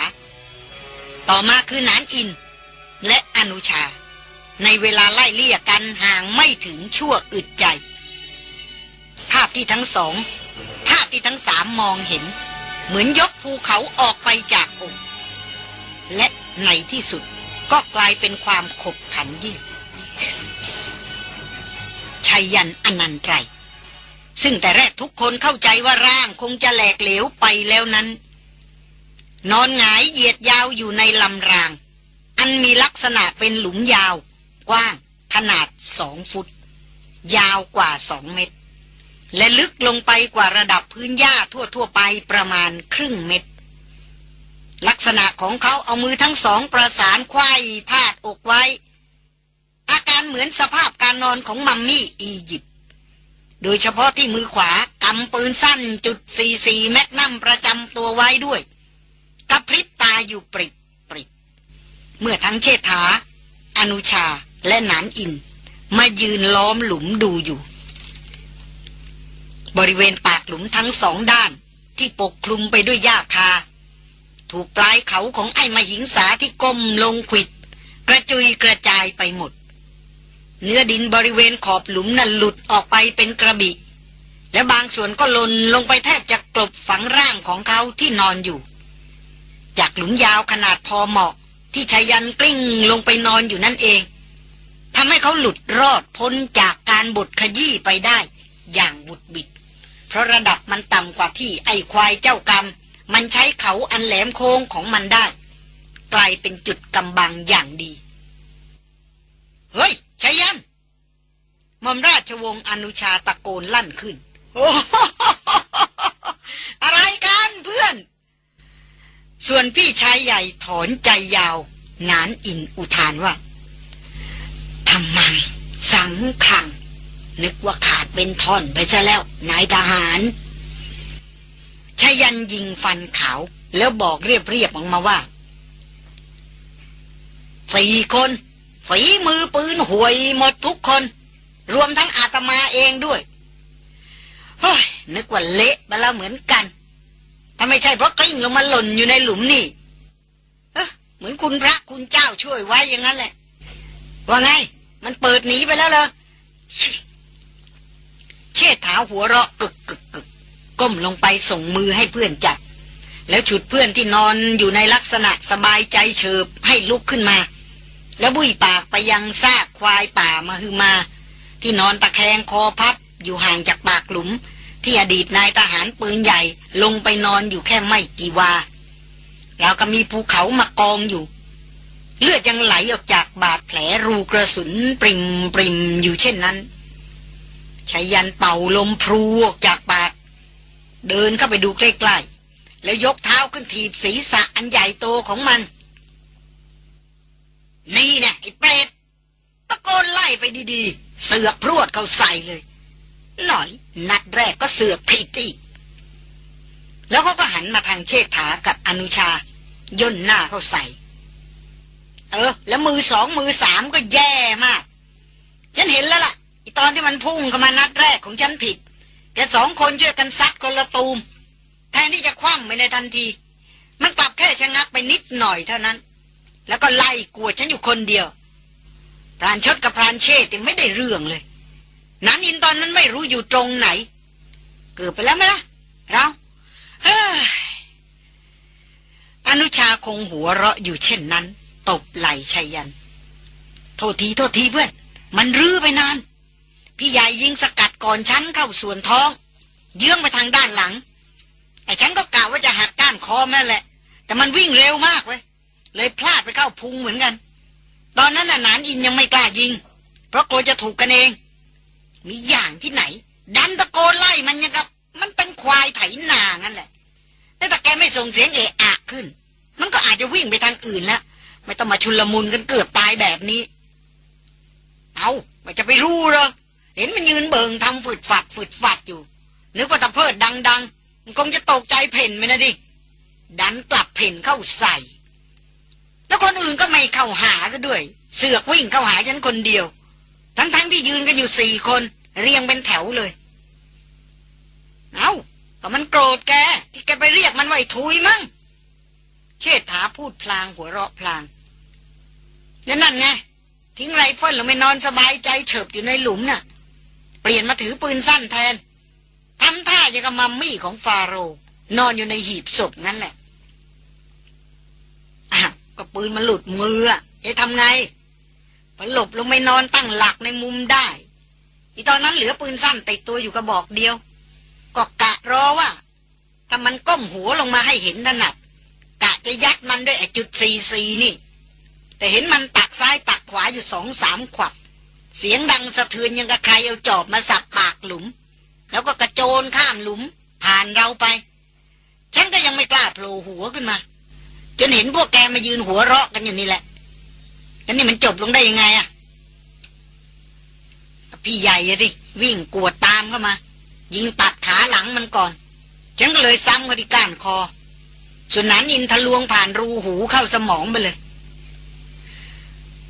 ต่อมาคือนานอิน และอนุชา ในเวลาไล่เลี่ยกันห่างไม่ถึงชั่วอึดใจ ภาพที่ทั้งสอง ภาพที่ทั้งสามมองเห็น เหมือนยกภูเขาออกไปจากอกและในที่สุดก็กลายเป็นความขบขันยิ่งชัยยันอนันตรัย ซึ่งแต่แรกทุกคนเข้าใจว่าร่างคงจะแหลกเหลวไปแล้วนั้น นอนหงายเหยียดยาวอยู่ในลำราง อันมีลักษณะเป็นหลุมยาว กว้าง ขนาดสองฟุต ยาวกว่าสองเมตร และลึกลงไปกว่าระดับพื้นหญ้าทั่วๆไปประมาณครึ่งเมตร ลักษณะของเขาเอามือทั้งสองประสานควายพาดอกไว้ อาการเหมือนสภาพการนอนของมัมมี่อียิปต์ โดยเฉพาะที่มือขวากำปืนสั้นจุดสี่สี่แมกนัมประจำตัวไว้ด้วยกระพริบตาอยู่ปริบปริบเมื่อทั้งเชษฐา อนุชาและหนานอิน มายืนล้อมหลุมดูอยู่ บริเวณปากหลุมทั้งสองด้านที่ปกคลุมไปด้วยหญ้าคา ถูกปลายเขาของไอ้มหิงสาที่ก้มลงขิด กระจุยกระจายไปหมด เนื้อดินบริเวณขอบหลุมนั้นหลุดออกไปเป็นกระบิและบางส่วนก็ลนลงไปแทบจะกลบฝังร่างของเขาที่นอนอยู่ จากหลุมยาวขนาดพอเหมาะ ที่ชายันกลิ้งลงไปนอนอยู่นั่นเองทำให้เขาหลุดรอดพ้นจากการบดขยี้ไปได้ อย่างบุดบิด เพราะระดับมันต่ำกว่าที่ไอควายเจ้ากรรม มันใช้เขาอันแหลมโค้งของมันได้ กลายเป็นจุดกำบังอย่างดี เฮ้ย ชายันมอมราชวงศ์อนุชาตะโกนลั่นขึ้น โอ้อะไรกันเพื่อน ส่วนพี่ชายใหญ่ถอนใจยาวงานอินอุทานว่าทำมัง สังขัง นึกว่าขาดเป็นท่อนไปซะแล้ว นายทหารชยันยิงฟันขาว แล้วบอกเรียบๆออกมาว่าสี่คน ฝีมือปืนห่วยหมดทุกคน รวมทั้งอาตมาเองด้วยเฮ้ยนึกว่าเละไปแล้วเหมือนกันถ้าไม่ใช่เพราะกลิ้งลงมาหล่นอยู่ในหลุมนี่เออเหมือนคุณพระคุณเจ้าช่วยไว้อย่างนั้นแหละ ว่าไง มันเปิดหนีไปแล้วเหรอเชิดถาหัวเราะกึกกึกกึกก้มลงไปส่งมือให้เพื่อนจับ แล้วฉุดเพื่อนที่นอนอยู่ในลักษณะสบายใจเฉิบให้ลุกขึ้นมา แล้วบุยปากไปยังซากควายป่ามาคือมา ที่นอนตะแคงคอพับอยู่ห่างจากปากหลุม ที่อดีตนายทหารปืนใหญ่ลงไปนอนอยู่แค่ไม่กี่วาเราก็มีภูเขามากองอยู่ เลือดยังไหลออกจากบาดแผลรูกระสุนปริมปริมอยู่เช่นนั้นชายันเป่าลมพรูออกจากปาก เดินเข้าไปดูใกล้ๆ แล้วยกเท้าขึ้นถีบศีรษะอันใหญ่โตของมัน นี่เนะไอ้เปรตตะโกนไล่ไปดีๆ เสือกพรวดเข้าใส่เลย หน่อย นัดแรกก็เสือกผิดอีกแล้วเขาก็หันมาทางเชษฐากับอนุชา ย่นหน้าเข้าใส่ เออ แล้วมือสองมือสามก็แย่มาก ฉันเห็นแล้วล่ะอีตอนที่มันพุ่งเข้ามานัดแรกของฉันผิดแกสองคนช่วยกันซัดคนละตูมแทนที่จะคว่ำไปในทันที มันกลับแค่ชะงักไปนิดหน่อยเท่านั้น แล้วก็ไล่กวดฉันอยู่คนเดียวพรานชดกับพรานเชษยังไม่ได้เรื่องเลยนันอินตอนนั้นไม่รู้อยู่ตรงไหน เกิดไปแล้วไหมล่ะ เราเฮ้อนุชาคงหัวเราะอยู่เช่นนั้น ตบไหลชัยยัน โทษทีโทษทีเพื่อน มันรื้อไปนาน พี่ใหญ่ยิงสกัดก่อนฉันเข้าส่วนท้อง เยื้องไปทางด้านหลังไอ้ฉันก็กล่าวว่าจะหักก้านคอแม่แหละ แต่มันวิ่งเร็วมากเว้ย เลยพลาดไปเข้าพุงเหมือนกัน ตอนนั้นน่ะนานอินยังไม่กล้ายิง เพราะกลัวจะถูกกันเอง มีอย่างที่ไหน ดันตะโกนไล่มันยังกับ มันเป็นควายไถนางั้นแหละแต่ถ้าแกไม่ส่งเสียงเอะอะขึ้น มันก็อาจจะวิ่งไปทางอื่นแล้วไม่ต้องมาชุลมุนกันเกือบตายแบบนี้ เอาไม่จะไปรู้หรอเห็นมันยืนเบิงทำฝืดฝัดฝืดฝัดอยู่ นึกว่าตะเพิดดัง ๆ มันคงจะตกใจเพ่นไปนะดิ ดันกลับเพ่นเข้าใส่ แล้วคนอื่นก็ไม่เข้าหาซะด้วย เสือกวิ่งเข้าหาฉันคนเดียว ทั้งๆทที่ยืนกันอยู่สี่คน เรียงเป็นแถวเลย เอาก็มันโกรธแก ที่แกไปเรียกมันว่าไอ้ทุยมั้งเชษฐาพูดพลางหัวเราะพลางแล้วนั่นไง ทิ้งไรเฟิลแล้วไม่นอนสบายใจเฉิบอยู่ในหลุมน่ะ เปลี่ยนมาถือปืนสั้นแทนทำท่าอย่างกับมัมมี่ของฟาโรนอนอยู่ในหีบศพงั้นแหละ ก็ปืนมันหลุดมืออะจะทำไงพอหลบลงไปนอนตั้งหลักในมุมได้ อีตอนนั้นเหลือปืนสั้นติดตัวอยู่กระบอกเดียว ก็กะรอว่าถ้ามันก้มหัวลงมาให้เห็นถนัดกะจะยัดมันด้วยจุดซีซีนี่ แต่เห็นมันตักซ้ายตักขวาอยู่สองสามขวับ เสียงดังสะเทือนยังกับใครเอาจอบมาสับปากหลุม แล้วก็กระโจนข้ามหลุมผ่านเราไป ฉันก็ยังไม่กล้าโผล่หัวขึ้นมา จนเห็นพวกแกมายืนหัวเราะกันอย่างนี้แหละแล้วนี่มันจบลงได้ยังไงอะพี่ใหญ่อะดิวิ่งกวดตามเข้ามา ยิงตัดขาหลังมันก่อน ฉันก็เลยซ้ำเขาที่ก้านคอ ส่วนนั้นอินทะลวงผ่านรูหูเข้าสมองไปเลย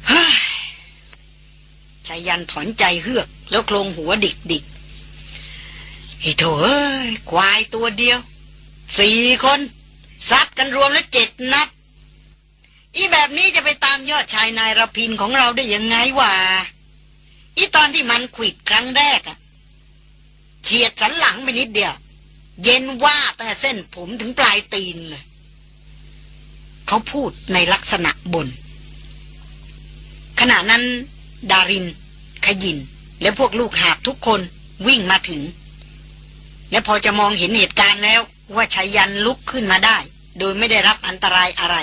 เฮ้ยชายันถอนใจเฮือก แล้วโครงหัวดิกดิกไอ้โถเอ้ยควายตัวเดียว สี่คน ซัดกันรวมแล้วเจ็ดนัด อีแบบนี้จะไปตามยอดชายนายระพินของเราได้ยังไงวะอีตอนที่มันขิดครั้งแรกอะเฉียดสันหลังไปนิดเดียว เย็นว่าตั้งแต่เส้นผมถึงปลายตีนเลยเขาพูดในลักษณะบน ขณะนั้น ดาริน ขยิน และพวกลูกหาบทุกคนวิ่งมาถึง และพอจะมองเห็นเหตุการณ์แล้วว่าชายันลุกขึ้นมาได้ โดยไม่ได้รับอันตรายอะไร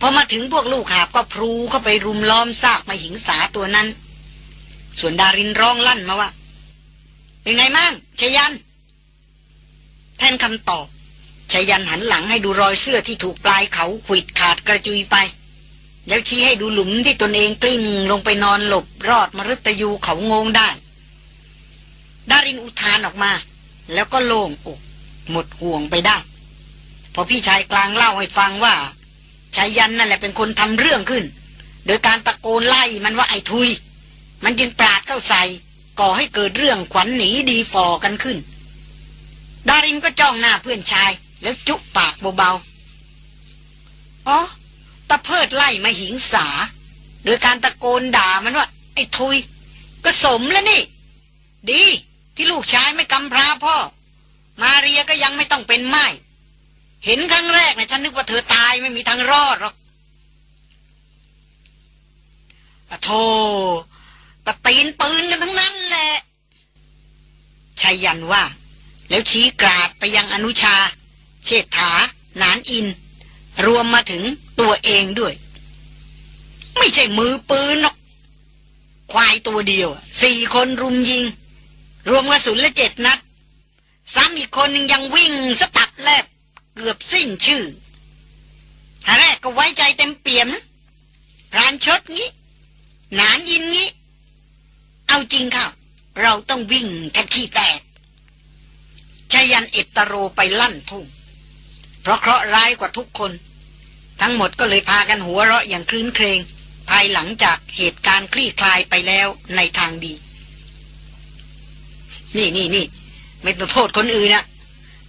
พอมาถึงพวกลูกหาบก็พลูเข้าไปรุมล้อมซากมาหิงสาตัวนั้น ส่วนดารินร้องลั่นมาว่า เป็นไงมั่งชยัน แทนคำตอบชายันหันหลังให้ดูรอยเสื้อที่ถูกปลายเขาขวิดขาดกระจุยไป แล้วชี้ให้ดูหลุมที่ตนเองกลิ้งลงไปนอนหลบรอดมฤตยูเขางงได้ ดารินอุทานออกมา แล้วก็โล่งอก หมดห่วงไปได้ อพี่ชายกลางเล่าให้ฟังว่าชายยันนั่นแหละเป็นคนทำเรื่องขึ้น โดยการตะโกนไล่มันว่าไอ้ทุย มันจึงปราดเข้าใส่ก่อให้เกิดเรื่องขวัญหนีดีฟอกันขึ้น ดารินก็จ้องหน้าเพื่อนชาย แล้วจุปากเบาๆอ๋อตะเพิดไล่มาหิงสา โดยการตะโกนด่ามันว่า ไอ้ทุย ก็สมแล้วนี่ ดีที่ลูกชายไม่กำพร้าพ่อ มาเรียก็ยังไม่ต้องเป็นไม้ เห็นครั้งแรกนะฉันนึกว่าเธอตายไม่มีทางรอดหรอกอะโธกระตีนปืนกันทั้งนั้นแหละชัยยันว่า แล้วชี้กราดไปยังอนุชา เชษฐา นานอิน รวมมาถึงตัวเองด้วย ไม่ใช่มือปืนหรอก ควายตัวเดียว สี่คนรุมยิง รวมกระสุนละเจ็ดนัด ซ้ำอีกคนหนึ่งยังวิ่งสตับแลบ เกือบสิ้นชื่อหาแรกก็ไว้ใจเต็มเปี่ยมนะพรานชดงี้ หนานยินงี้ เอาจริงค่ะ เราต้องวิ่งกันขี้แตกชายันเอตโรไปลั่นทุ่ง เพราะเคราะห์ร้ายกว่าทุกคน ทั้งหมดก็เลยพากันหัวเราะอย่างคลื้นเครง ภายหลังจากเหตุการณ์คลี่คลายไปแล้วในทางดี นี่นี่นี่ไม่ต้องโทษคนอื่นนะ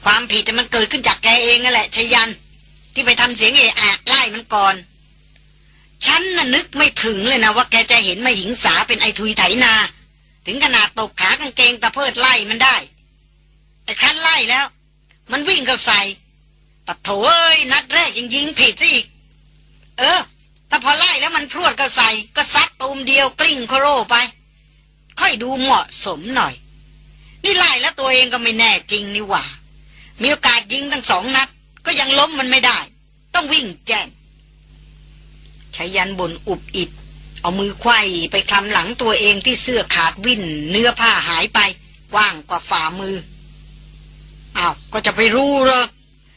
ความผิดมันเกิดขึ้นจากแกเองนั่นแหละชยัน ที่ไปทำเสียงเอะอะไล่มันก่อน ฉันน่ะนึกไม่ถึงเลยนะว่าแกจะเห็นมาหิงสาเป็นไอทุยไถนา ถึงขนาดตบขากางเกงตะเพิดไล่มันได้ไอ้ครั้นไล่แล้ว มันวิ่งเข้าใส่ปะโถเอ้ยนัดแรกยังยิงผิดซะอีก เออแต่พอไล่แล้วมันพรวดเข้าใส่ก็ซัดตูมเดียวกลิ้งโคโรไป ค่อยดูเหมาะสมหน่อย นี่ไล่แล้วตัวเองก็ไม่แน่จริงนี่หว่า มีโอกาสยิงทั้งสองนัด ก็ยังล้มมันไม่ได้ ต้องวิ่งแจ้งชายันบนอุบอิบเอามือไขว้ไปคลำหลังตัวเองที่เสื้อขาดวิ่น เนื้อผ้าหายไปกว้างกว่าฝ่ามืออ้าวก็จะไปรู้เหรอ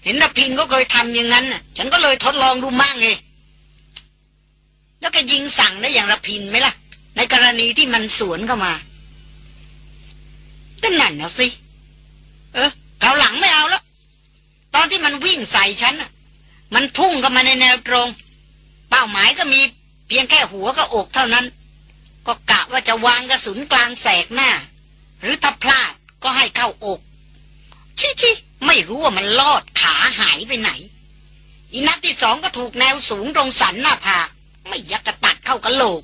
เห็นรพินก็เคยทำอย่างนั้นฉันก็เลยทดลองดูมั่งไงแล้วก็ยิงสั่งได้อย่างรพินไหมล่ะ ในกรณีที่มันสวนเข้ามาก็นั่นนะสิาวหลังไม่เอาแล้ว ตอนที่มันวิ่งใส่ฉันมันพุ่งเข้ามาในแนวตรง เป้าหมายก็มีเพียงแค่หัวกับอกเท่านั้น ก็กะว่าจะวางกระสุนกลางแสกหน้า หรือถ้าพลาดก็ให้เข้าอกชิชิไม่รู้ว่ามันลอดขาหายไปไหน อีนัดที่สองก็ถูกแนวสูงตรงสันหน้าผากไม่ยักกระตัดเข้ากระโหลก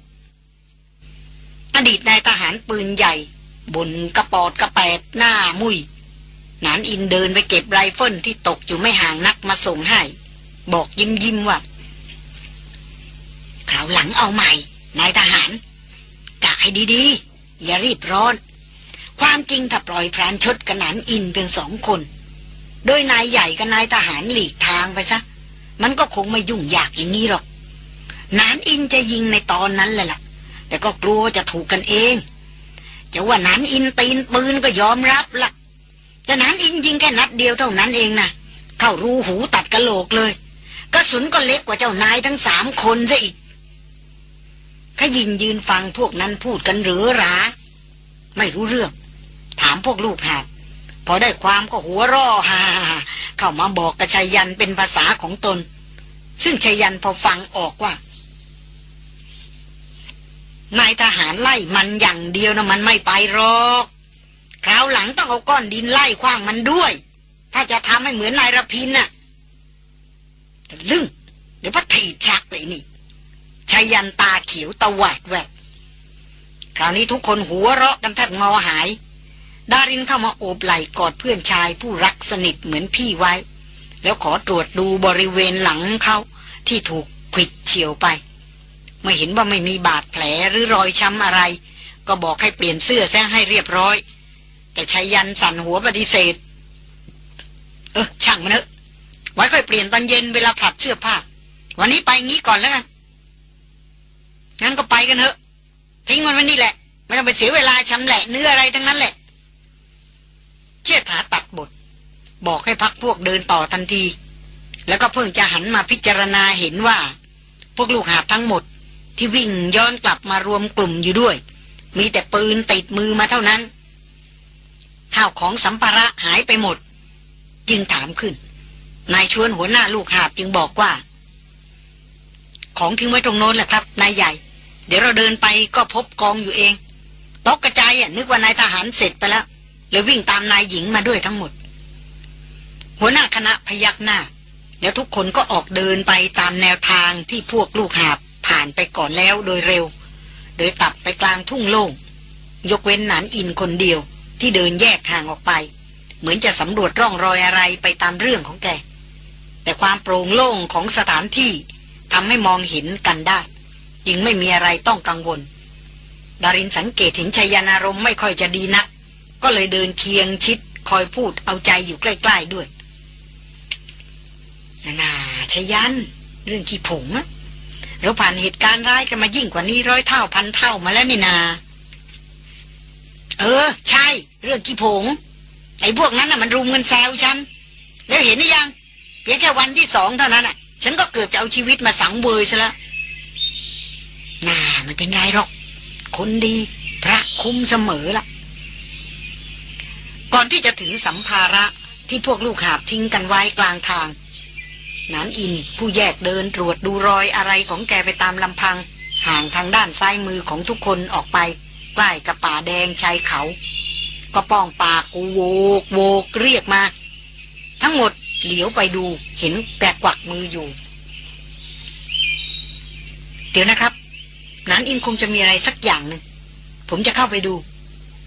อดีตนายทหารปืนใหญ่บนกระปอดกระแปดหน้ามุย นานอินเดินไปเก็บไรเฟิลที่ตกอยู่ไม่ห่างนักมาส่งให้ บอกยิ้มยิ้มว่าคราวหลังเอาใหม่ นายทหารกะให้ดีๆ อย่ารีบร้อน ความจริงถ้าปล่อยพรานชดกับนานอินเพียงสองคน โดยนายใหญ่กับนายทหารหลีกทางไปซะ มันก็คงไม่ยุ่งยากอย่างนี้หรอกนานอินจะยิงในตอนนั้นแหละล่ะ แต่ก็กลัวจะถูกกันเอง จะว่านานอินตีนปืนก็ยอมรับล่ะ แต่นั้นอินยิงแค่นัดเดียวเท่านั้นเองนะเข้ารูหูตัดกระโหลกเลยกระสุนก็เล็กกว่าเจ้านายทั้งสามคนซะอีกขยินยืนฟังพวกนั้นพูดกันหรือราไม่รู้เรื่อง ถามพวกลูกหาดพอได้ความก็หัวร่อฮ่าเข้ามาบอกกับชายันเป็นภาษาของตน ซึ่งชายันพอฟังออกว่านายทหารไล่มันอย่างเดียวนะมันไม่ไปหรอก คราวหลังต้องเอาก้อนดินไล่คว้างมันด้วย ถ้าจะทำให้เหมือนนายรพินน่ะจะลึงเดี๋ยวพัดถีบชักเลยนี่ชายันตาเขียวตะวัดแวดคราวนี้ทุกคนหัวเราะกันแทบงอหาย ดารินเข้ามาโอบไหล่กอดเพื่อนชายผู้รักสนิทเหมือนพี่ไว้ แล้วขอตรวจดูบริเวณหลังเขาที่ถูกขิดเฉียวไป เมื่อเห็นว่าไม่มีบาดแผลหรือรอยช้ำอะไร ก็บอกให้เปลี่ยนเสื้อแซงให้เรียบร้อย แต่ชายันสั่นหัวปฏิเสธ เออช่างมันเถอะไว้ค่อยเปลี่ยนตอนเย็นเวลาผลัดเสื้อผ้า วันนี้ไปงี้ก่อนแล้วกันงั้นก็ไปกันเถอะ ทิ้งมันไว้นี่แหละ ไม่ต้องไปเสียเวลาชำแหละเนื้ออะไรทั้งนั้นแหละ เชี่ยถาตัดบท บอกให้พักพวกเดินต่อทันที แล้วก็เพิ่งจะหันมาพิจารณาเห็นว่า พวกลูกหาบทั้งหมด ที่วิ่งย้อนกลับมารวมกลุ่มอยู่ด้วย มีแต่ปืนติดมือมาเท่านั้น ข้าวของสัมภาระหายไปหมด จึงถามขึ้น นายชวนหัวหน้าลูกหาบจึงบอกว่า ของทิ้งไว้ตรงโน้นแหละครับ นายใหญ่ เดี๋ยวเราเดินไปก็พบกองอยู่เองตกกระจายอะนึกว่านายทหารเสร็จไปแล้วเลยวิ่งตามนายหญิงมาด้วยทั้งหมด หัวหน้าคณะพยักหน้า แล้วทุกคนก็ออกเดินไปตามแนวทางที่พวกลูกหาบผ่านไปก่อนแล้วโดยเร็ว โดยตัดไปกลางทุ่งโล่ง ยกเว้นหนานอินคนเดียว ที่เดินแยกห่างออกไป เหมือนจะสำรวจร่องรอยอะไรไปตามเรื่องของแก แต่ความโปร่งโล่งของสถานที่ทำให้มองเห็นกันได้ จึงไม่มีอะไรต้องกังวล ดารินสังเกตเห็นชยานารมไม่ค่อยจะดีนัก ก็เลยเดินเคียงชิดคอยพูดเอาใจอยู่ใกล้ ๆด้วยนาชยัน เรื่องขี้ผงอะเราผ่านเหตุการณ์ร้ายกันมายิ่งกว่านี้ร้อยเท่าพันเท่ามาแล้วนี่นา เออ ใช่ เรื่องขี้ผง ไอ้พวกนั้นน่ะมันรุมเงินแซวฉัน แล้วเห็นหรือยังเพียงแค่วันที่สองเท่านั้นอะ ฉันก็เกือบจะเอาชีวิตมาสังเวยซะแล้วน่ามันเป็นไรหรอก คนดี พระคุ้มเสมอละก่อนที่จะถึงสัมภาระที่พวกลูกหาบทิ้งกันไว้กลางทางนานอินผู้แยกเดินตรวจดูรอยอะไรของแกไปตามลำพัง ห่างทางด้านซ้ายมือของทุกคนออกไป ใกล้กับป่าแดงชายเขา ก็ป้องปากกูโวกโวกเรียกมา ทั้งหมดเหลียวไปดูเห็นแกกวักมืออยู่ เดี๋ยวนะครับนานอินคงจะมีอะไรสักอย่างหนึ่งผมจะเข้าไปดู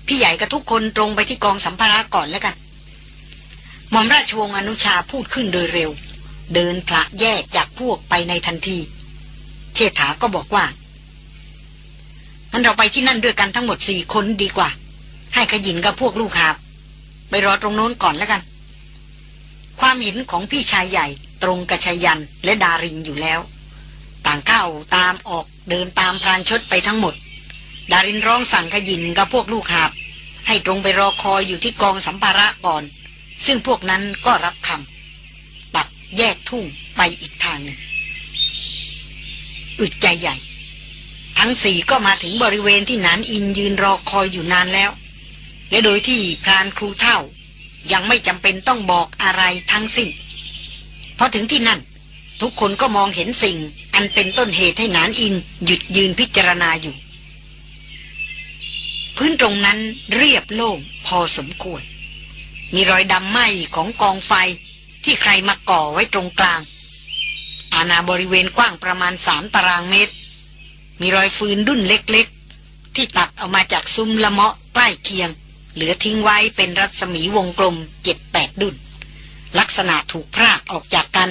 พี่ใหญ่กับทุกคนตรงไปที่กองสัมภาระก่อนแล้วกันหม่อมราชวงศ์อนุชาพูดขึ้นโดยเร็ว เดินพระแยกจากพวกไปในทันที เชษฐาก็บอกว่า มันเราไปที่นั่นด้วยกันทั้งหมดสี่คนดีกว่า ให้ขยินกับพวกลูกหาบไปรอตรงโน้นก่อนแล้วกัน ความเห็นของพี่ชายใหญ่ตรงกับชายันและดารินอยู่แล้ว ต่างก้าวตามออกเดินตามพรานชดไปทั้งหมด ดารินร้องสั่งขยินกับพวกลูกหาบ ให้ตรงไปรอคอยอยู่ที่กองสัมภาระก่อน ซึ่งพวกนั้นก็รับคำแยกทุ่งไปอีกทางหนึ่งอึดใจใหญ่ ทั้งสี่ก็มาถึงบริเวณที่นานอินยืนรอคอยอยู่นานแล้ว และโดยที่พรานครูเท่า ยังไม่จำเป็นต้องบอกอะไรทั้งสิ้นพอถึงที่นั่น ทุกคนก็มองเห็นสิ่ง อันเป็นต้นเหตุให้นานอินหยุดยืนพิจารณาอยู่ พื้นตรงนั้นเรียบโล่งพอสมควร มีรอยดำไหม้ของกองไฟที่ใครมาก่อไว้ตรงกลางอาณาบริเวณกว้างประมาณสามตารางเมตร มีรอยฟืนดุ้นเล็กๆ ที่ตัดออกมาจากซุ้มละเมาะใกล้เคียง เหลือทิ้งไว้เป็นรัศมีวงกลมเจ็ดแปดดุนลักษณะถูกพรากออกจากกัน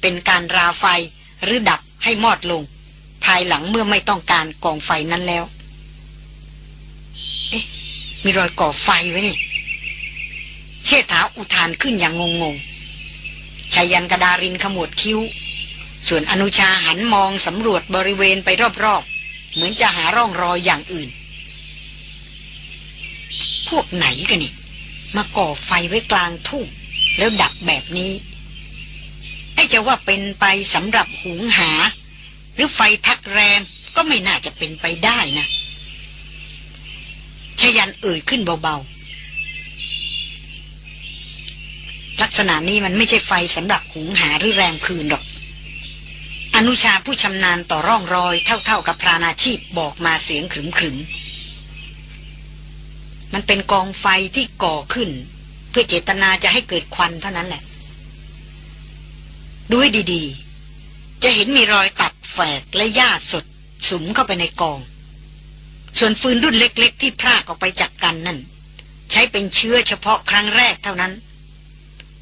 เป็นการราไฟหรือดับให้มอดลง ภายหลังเมื่อไม่ต้องการกองไฟนั้นแล้ว เอ๊ะ มีรอยก่อไฟไว้นี่ เชษฐาอุทานขึ้นอย่างงงๆชายันกระดารินขมวดคิ้ว ส่วนอนุชาหันมองสำรวจบริเวณไปรอบๆ เหมือนจะหาร่องรอยอย่างอื่น พวกไหนกันนี่ มาก่อไฟไว้กลางทุ่ง แล้วดับแบบนี้ไอ้จะว่าเป็นไปสำหรับหุงหา หรือไฟพักแรมก็ไม่น่าจะเป็นไปได้นะชยันเอ่ยขึ้นเบาๆ ลักษณะนี้มันไม่ใช่ไฟสำหรับหุงหาหรือแรงคืนหรอก นุชาผู้ชำนาญต่อร่องรอยเท่าๆกับพรานาชีพบอกมาเสียงขรึมขรึมมันเป็นกองไฟที่ก่อขึ้น เพื่อเจตนาจะให้เกิดควันเท่านั้นแหละดูให้ดีๆ จะเห็นมีรอยตัดแฝกและหญ้าสดสุมเข้าไปในกอง ส่วนฟืนรุ่นเล็ก ๆ ที่พรากออกไปจากกันนั่น ใช้เป็นเชื้อเฉพาะครั้งแรกเท่านั้น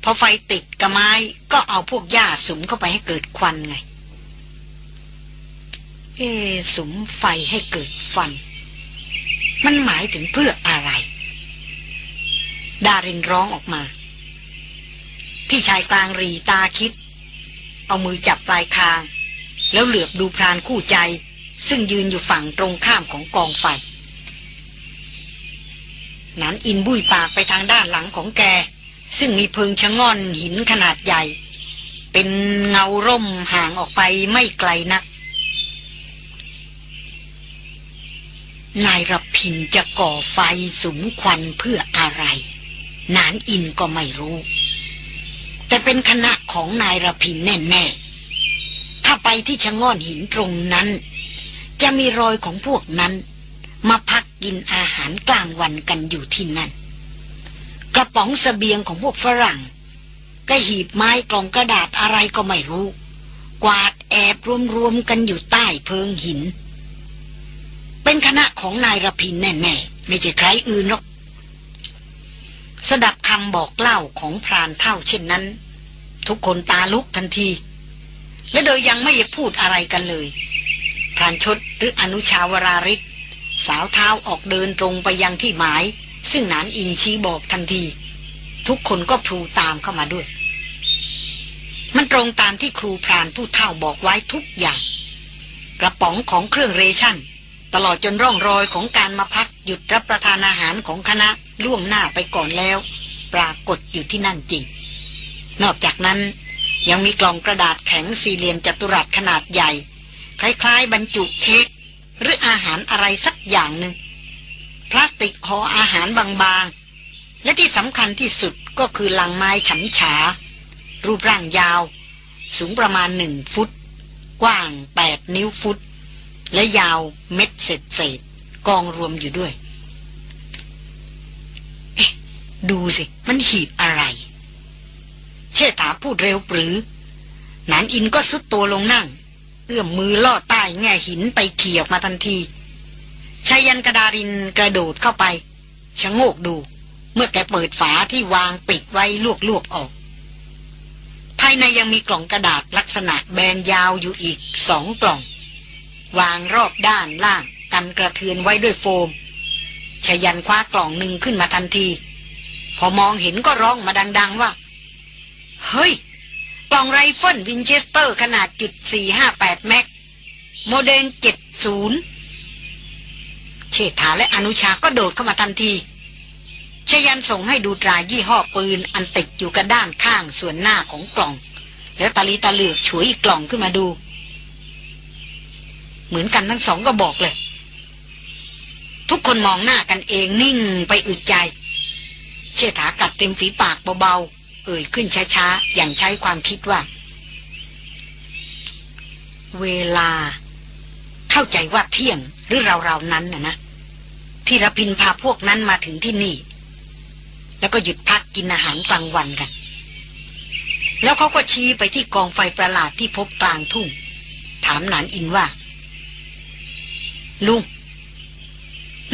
พอไฟติดกระไม้ก็เอาพวกหญ้าสุมเข้าไปให้เกิดควันไง เอสุมไฟให้เกิดฟัน มันหมายถึงเพื่ออะไร ดารินร้องออกมา พี่ชายกลางรีตาคิด เอามือจับปลายคาง แล้วเหลือบดูพรานคู่ใจ ซึ่งยืนอยู่ฝั่งตรงข้ามของกองไฟนั้นอินบุยปากไปทางด้านหลังของแก ซึ่งมีเพิงชะง่อนหินขนาดใหญ่ เป็นเงาร่มห่างออกไปไม่ไกลนัก นายรพินจะก่อไฟสุมควันเพื่ออะไร นานอินก็ไม่รู้ แต่เป็นคณะของนายรพินแน่ๆ ถ้าไปที่ชะง่อนหินตรงนั้น จะมีรอยของพวกนั้น มาพักกินอาหารกลางวันกันอยู่ที่นั่น กระป๋องสเสบียงของพวกฝรั่งก็หีบไม้กล่องกระดาษอะไรก็ไม่รู้ กวาดแอบรวมๆกันอยู่ใต้เพิงหิน เป็นคณะของนายรพินแน่ๆ ไม่ใช่ใครอื่นหรอกสดับคำบอกเล่าของพรานเท่าเช่นนั้น ทุกคนตาลุกทันที และโดยยังไม่พูดอะไรกันเลย พรานชดหรืออนุชาวราริศสาวเท้าออกเดินตรงไปยังที่หมาย ซึ่งนานอินชี้บอกทันที ทุกคนก็พลูตามเข้ามาด้วย มันตรงตามที่ครูพรานผู้เท่าบอกไว้ทุกอย่าง กระป๋องของเครื่องเรชั่น ตลอดจนร่องรอยของการมาพักหยุดรับประทานอาหารของคณะล่วงหน้าไปก่อนแล้ว ปรากฏอยู่ที่นั่นจริง นอกจากนั้นยังมีกล่องกระดาษแข็งสี่เหลี่ยมจัตุรัสขนาดใหญ่ คล้ายๆ บรรจุเค้กหรืออาหารอะไรสักอย่างหนึ่งพลาสติกห่ออาหารบางๆ และที่สำคัญที่สุดก็คือลังไม้ฉำฉา รูปร่างยาว สูงประมาณหนึ่งฟุต กว้างแปดนิ้วฟุต และยาวเม็ดเศษเศษกองรวมอยู่ด้วย เอ๊ะ ดูสิ มันหีบอะไร เชษฐาพูดเร็วปรือนันอินก็สุดตัวลงนั่ง เอื้อมมือล่อใต้แง่หินไปเขี่ยออกมาทันทีชายันกระดารินกระโดดเข้าไป ชะโงกดู เมื่อแกเปิดฝาที่วางปิดไว้ลวกๆออก ภายในยังมีกล่องกระดาษลักษณะแบนยาวอยู่อีกสองกล่อง วางรอบด้านล่างกันกระเทือนไว้ด้วยโฟมชยันคว้ากล่องหนึ่งขึ้นมาทันที พอมองเห็นก็ร้องมาดัง ๆว่า เฮ้ย กล่องไรเฟิล Winchester ขนาดจุด458 Mag model 70 เชษฐาและอนุชาก็โดดเข้ามาทันทีชยันส่งให้ดูตรายี่ห้อปืนอันติดอยู่กับด้านข้างส่วนหน้าของกล่อง แล้วตาลีตาเหลือกฉวยอีกกล่องขึ้นมาดู เหมือนกันทั้งสองก็บอกเลย ทุกคนมองหน้ากันเองนิ่งไปอึดใจ เชษฐากัดเต็มฝีปากเบาๆ เอ่ยขึ้นช้าๆ อย่างใช้ความคิดว่า เวลา เข้าใจว่าเที่ยงหรือราวๆนั้นนะนะ ที่รพินพาพวกนั้นมาถึงที่นี่ แล้วก็หยุดพักกินอาหารกลางวันกัน แล้วเขาก็ชี้ไปที่กองไฟประหลาดที่พบกลางทุ่ง ถามหนานอินว่า ลุง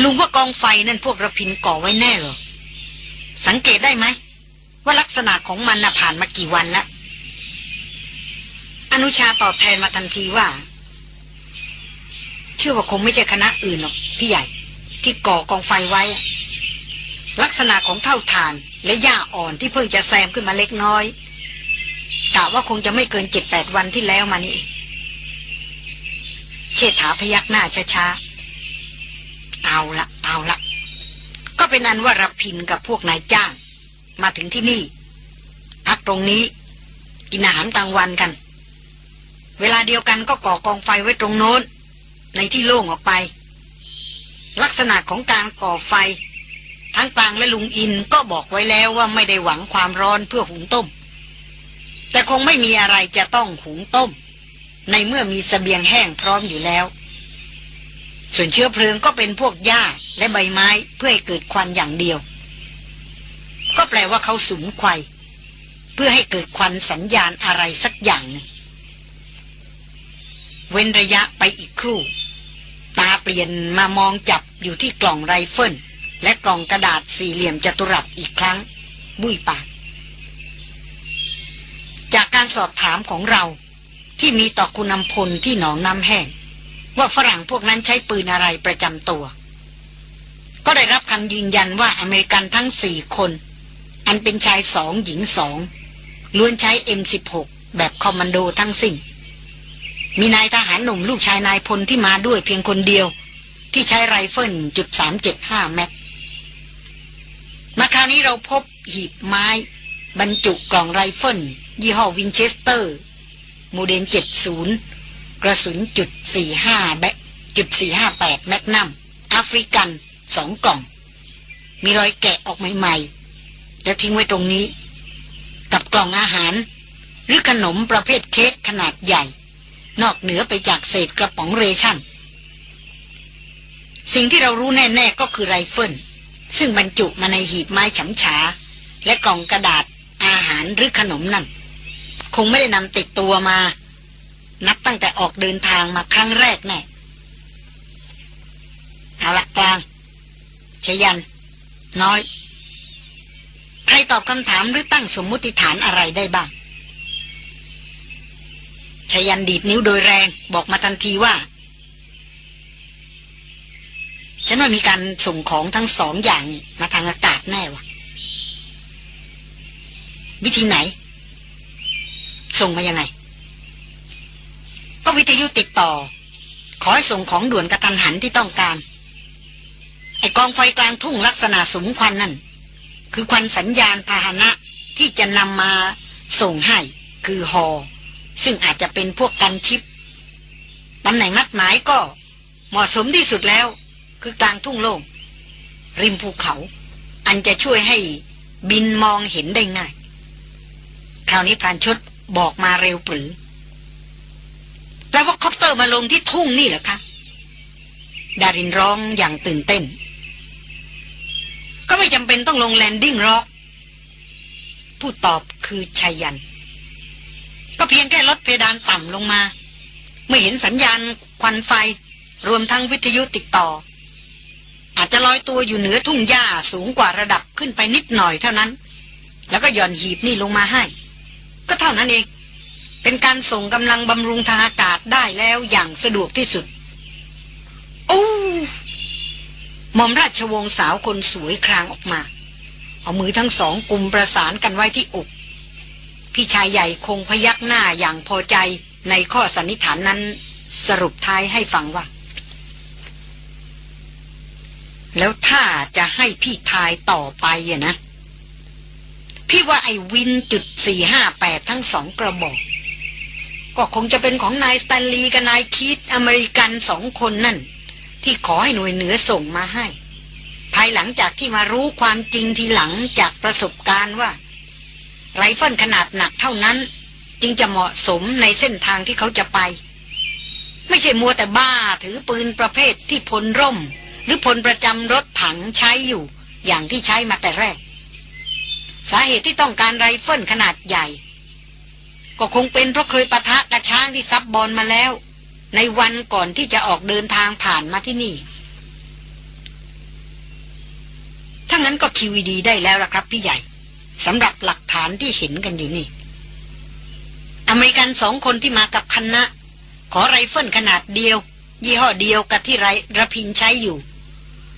ลุงว่ากองไฟนั่นพวกระพินก่อไว้แน่เหรอ สังเกตได้ไหม ว่าลักษณะของมันน่ะผ่านมากี่วันแล้วอนุชาตอบแทนมาทันทีว่า เชื่อว่าคงไม่ใช่คณะอื่นหรอกพี่ใหญ่ ที่ก่อกองไฟไว้ ลักษณะของเท่าฐานและหญ้าอ่อนที่เพิ่งจะแซมขึ้นมาเล็กน้อยกะว่าคงจะไม่เกินเจ็ดแปดวันที่แล้วมานี่ เชษฐาพยักหน้าช้าๆ เอาละเอาละก็เป็นนันว่ารับพินกับพวกนายจ้าง มาถึงที่นี่ พักตรงนี้ กินอาหารกลางวันกัน เวลาเดียวกันก็ก่อกองไฟไว้ตรงโน้น ในที่โล่งออกไป ลักษณะของการก่อไฟ ทั้งกลางและลุงอินก็บอกไว้แล้วว่าไม่ได้หวังความร้อนเพื่อหุงต้ม แต่คงไม่มีอะไรจะต้องหุงต้ม ในเมื่อมีเสบียงแห้งพร้อมอยู่แล้ว ส่วนเชื้อเพลิงก็เป็นพวกหญ้าและใบไม้เพื่อให้เกิดควันอย่างเดียว ก็แปลว่าเขาสุมไฟเพื่อให้เกิดควันสัญญาณอะไรสักอย่างนึงเว้นระยะไปอีกครู่ ตาเปลี่ยนมามองจับอยู่ที่กล่องไรเฟิลและกล่องกระดาษสี่เหลี่ยมจัตุรัสอีกครั้ง บุ้ยปาก จากการสอบถามของเรา ที่มีต่อคุณนำพลที่หนองน้ำแห้ง ว่าฝรั่งพวกนั้นใช้ปืนอะไรประจำตัว ก็ได้รับคำยืนยันว่าอเมริกันทั้งสี่คน อันเป็นชายสองหญิงสองล้วนใช้ M16 แบบคอมมานโดทั้งสิ้น มีนายทหารหนุ่มลูกชายนายพลที่มาด้วยเพียงคนเดียว ที่ใช้ไรเฟิลจุดสามเจ็ดห้า Magมาคราวนี้เราพบหีบไม้ บรรจุกล่องไรเฟิลยี่ห้อ Winchester model 70 กระสุนจุด45แบจุด458 Magnum African สองกล่อง มีรอยแกะออกใหม่ๆ แล้วทิ้งไว้ตรงนี้ กับกล่องอาหาร หรือขนมประเภทเค้กขนาดใหญ่ นอกเหนือไปจากเศษกระป๋อง ration สิ่งที่เรารู้แน่ๆก็คือไรเฟิลซึ่งบรรจุมาในหีบไม้ฉำฉา และกล่องกระดาษอาหารหรือขนมนั่น คงไม่ได้นำติดตัวมา นับตั้งแต่ออกเดินทางมาครั้งแรกแน่เอาละกลางชยัน น้อย ใครตอบคำถามหรือตั้งสมมุติฐานอะไรได้บ้างชยันดีดนิ้วโดยแรงบอกมาทันทีว่า ฉันว่ามีการส่งของทั้งสองอย่างมาทางอากาศแน่วะวิธีไหน ส่งมายังไง ก็วิทยุติดต่อ ขอให้ส่งของด่วนกระทันหันที่ต้องการ ไอกองไฟกลางทุ่งลักษณะสมควันนั่น คือควันสัญญาณพาหนะที่จะนำมาส่งให้คือฮอซึ่งอาจจะเป็นพวก gunship ตำแหน่งนัดหมายก็เหมาะสมที่สุดแล้ว คือกลางทุ่งโล่งริมภูเขา อันจะช่วยให้บินมองเห็นได้ง่าย คราวนี้พรานชด บอกมาเร็วปร๋อแปลว่า copter มาลงที่ทุ่งนี่เหรอคะดารินร้องอย่างตื่นเต้น ก็ไม่จำเป็นต้องลงแลนดิ้งหรอก ผู้ตอบคือชัยยัน ก็เพียงแค่ลดเพดานต่ำลงมา เมื่อเห็นสัญญาณควันไฟ รวมทั้งวิทยุติดต่อ อาจจะลอยตัวอยู่เหนือทุ่งหญ้าสูงกว่าระดับขึ้นไปนิดหน่อยเท่านั้น แล้วก็หย่อนหีบนี่ลงมาให้ ก็เท่านั้นเอง เป็นการส่งกำลังบำรุงทางอากาศได้แล้วอย่างสะดวกที่สุด โอ้หม่อมราชวงศ์สาวคนสวยครางออกมา เอามือทั้งสองกุมประสานกันไว้ที่อก พี่ชายใหญ่คงพยักหน้าอย่างพอใจในข้อสันนิษฐานนั้นสรุปท้ายให้ฟังว่า แล้วถ้าจะให้พี่ทายต่อไปอะนะ พี่ว่าไอ้วินจุดสี่ห้าแปดทั้งสองกระบอก ก็คงจะเป็นของนายสแตนลีย์กับนายคิดอเมริกันสองคนนั่น ที่ขอให้หน่วยเหนือส่งมาให้ ภายหลังจากที่มารู้ความจริงทีหลังจากประสบการณ์ว่า ไรเฟิลขนาดหนักเท่านั้น จึงจะเหมาะสมในเส้นทางที่เขาจะไป ไม่ใช่มัวแต่บ้าถือปืนประเภทที่พลร่ม หรือพลประจำรถถังใช้อยู่ อย่างที่ใช้มาแต่แรก สาเหตุที่ต้องการไรเฟิลขนาดใหญ่ ก็คงเป็นเพราะเคยปะทะกะช้างที่ซับบอลมาแล้ว ในวันก่อนที่จะออกเดินทางผ่านมาที่นี่ ถ้างั้นก็ Q.E.D.ได้แล้วล่ะครับพี่ใหญ่สำหรับหลักฐานที่เห็นกันอยู่นี่ อเมริกันสองคนที่มากับคณะ ขอไรเฟิลขนาดเดียว ยี่ห้อเดียวกับที่นายรพินทร์ใช้อยู่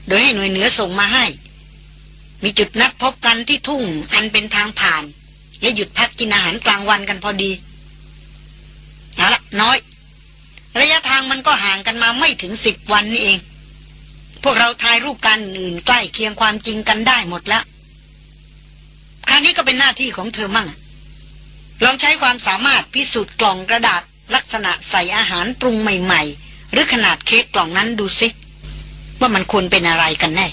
โดยให้หน่วยเหนือส่งมาให้ มีจุดนัดพบกันที่ทุ่งอันเป็นทางผ่าน และหยุดพักกินอาหารกลางวันกันพอดีเอาละน้อย ระยะทางมันก็ห่างกันมาไม่ถึงสิบวันนี่เอง พวกเราทายรูปกันอื่นใกล้เคียงความจริงกันได้หมดแล้วคราวนี้ก็เป็นหน้าที่ของเธอมั่ง ลองใช้ความสามารถพิสูจน์กล่องกระดาษลักษณะใส่อาหารปรุงใหม่ ๆ หรือขนาดเค้กกล่องนั้นดูสิว่ามันควรเป็นอะไรกันแน่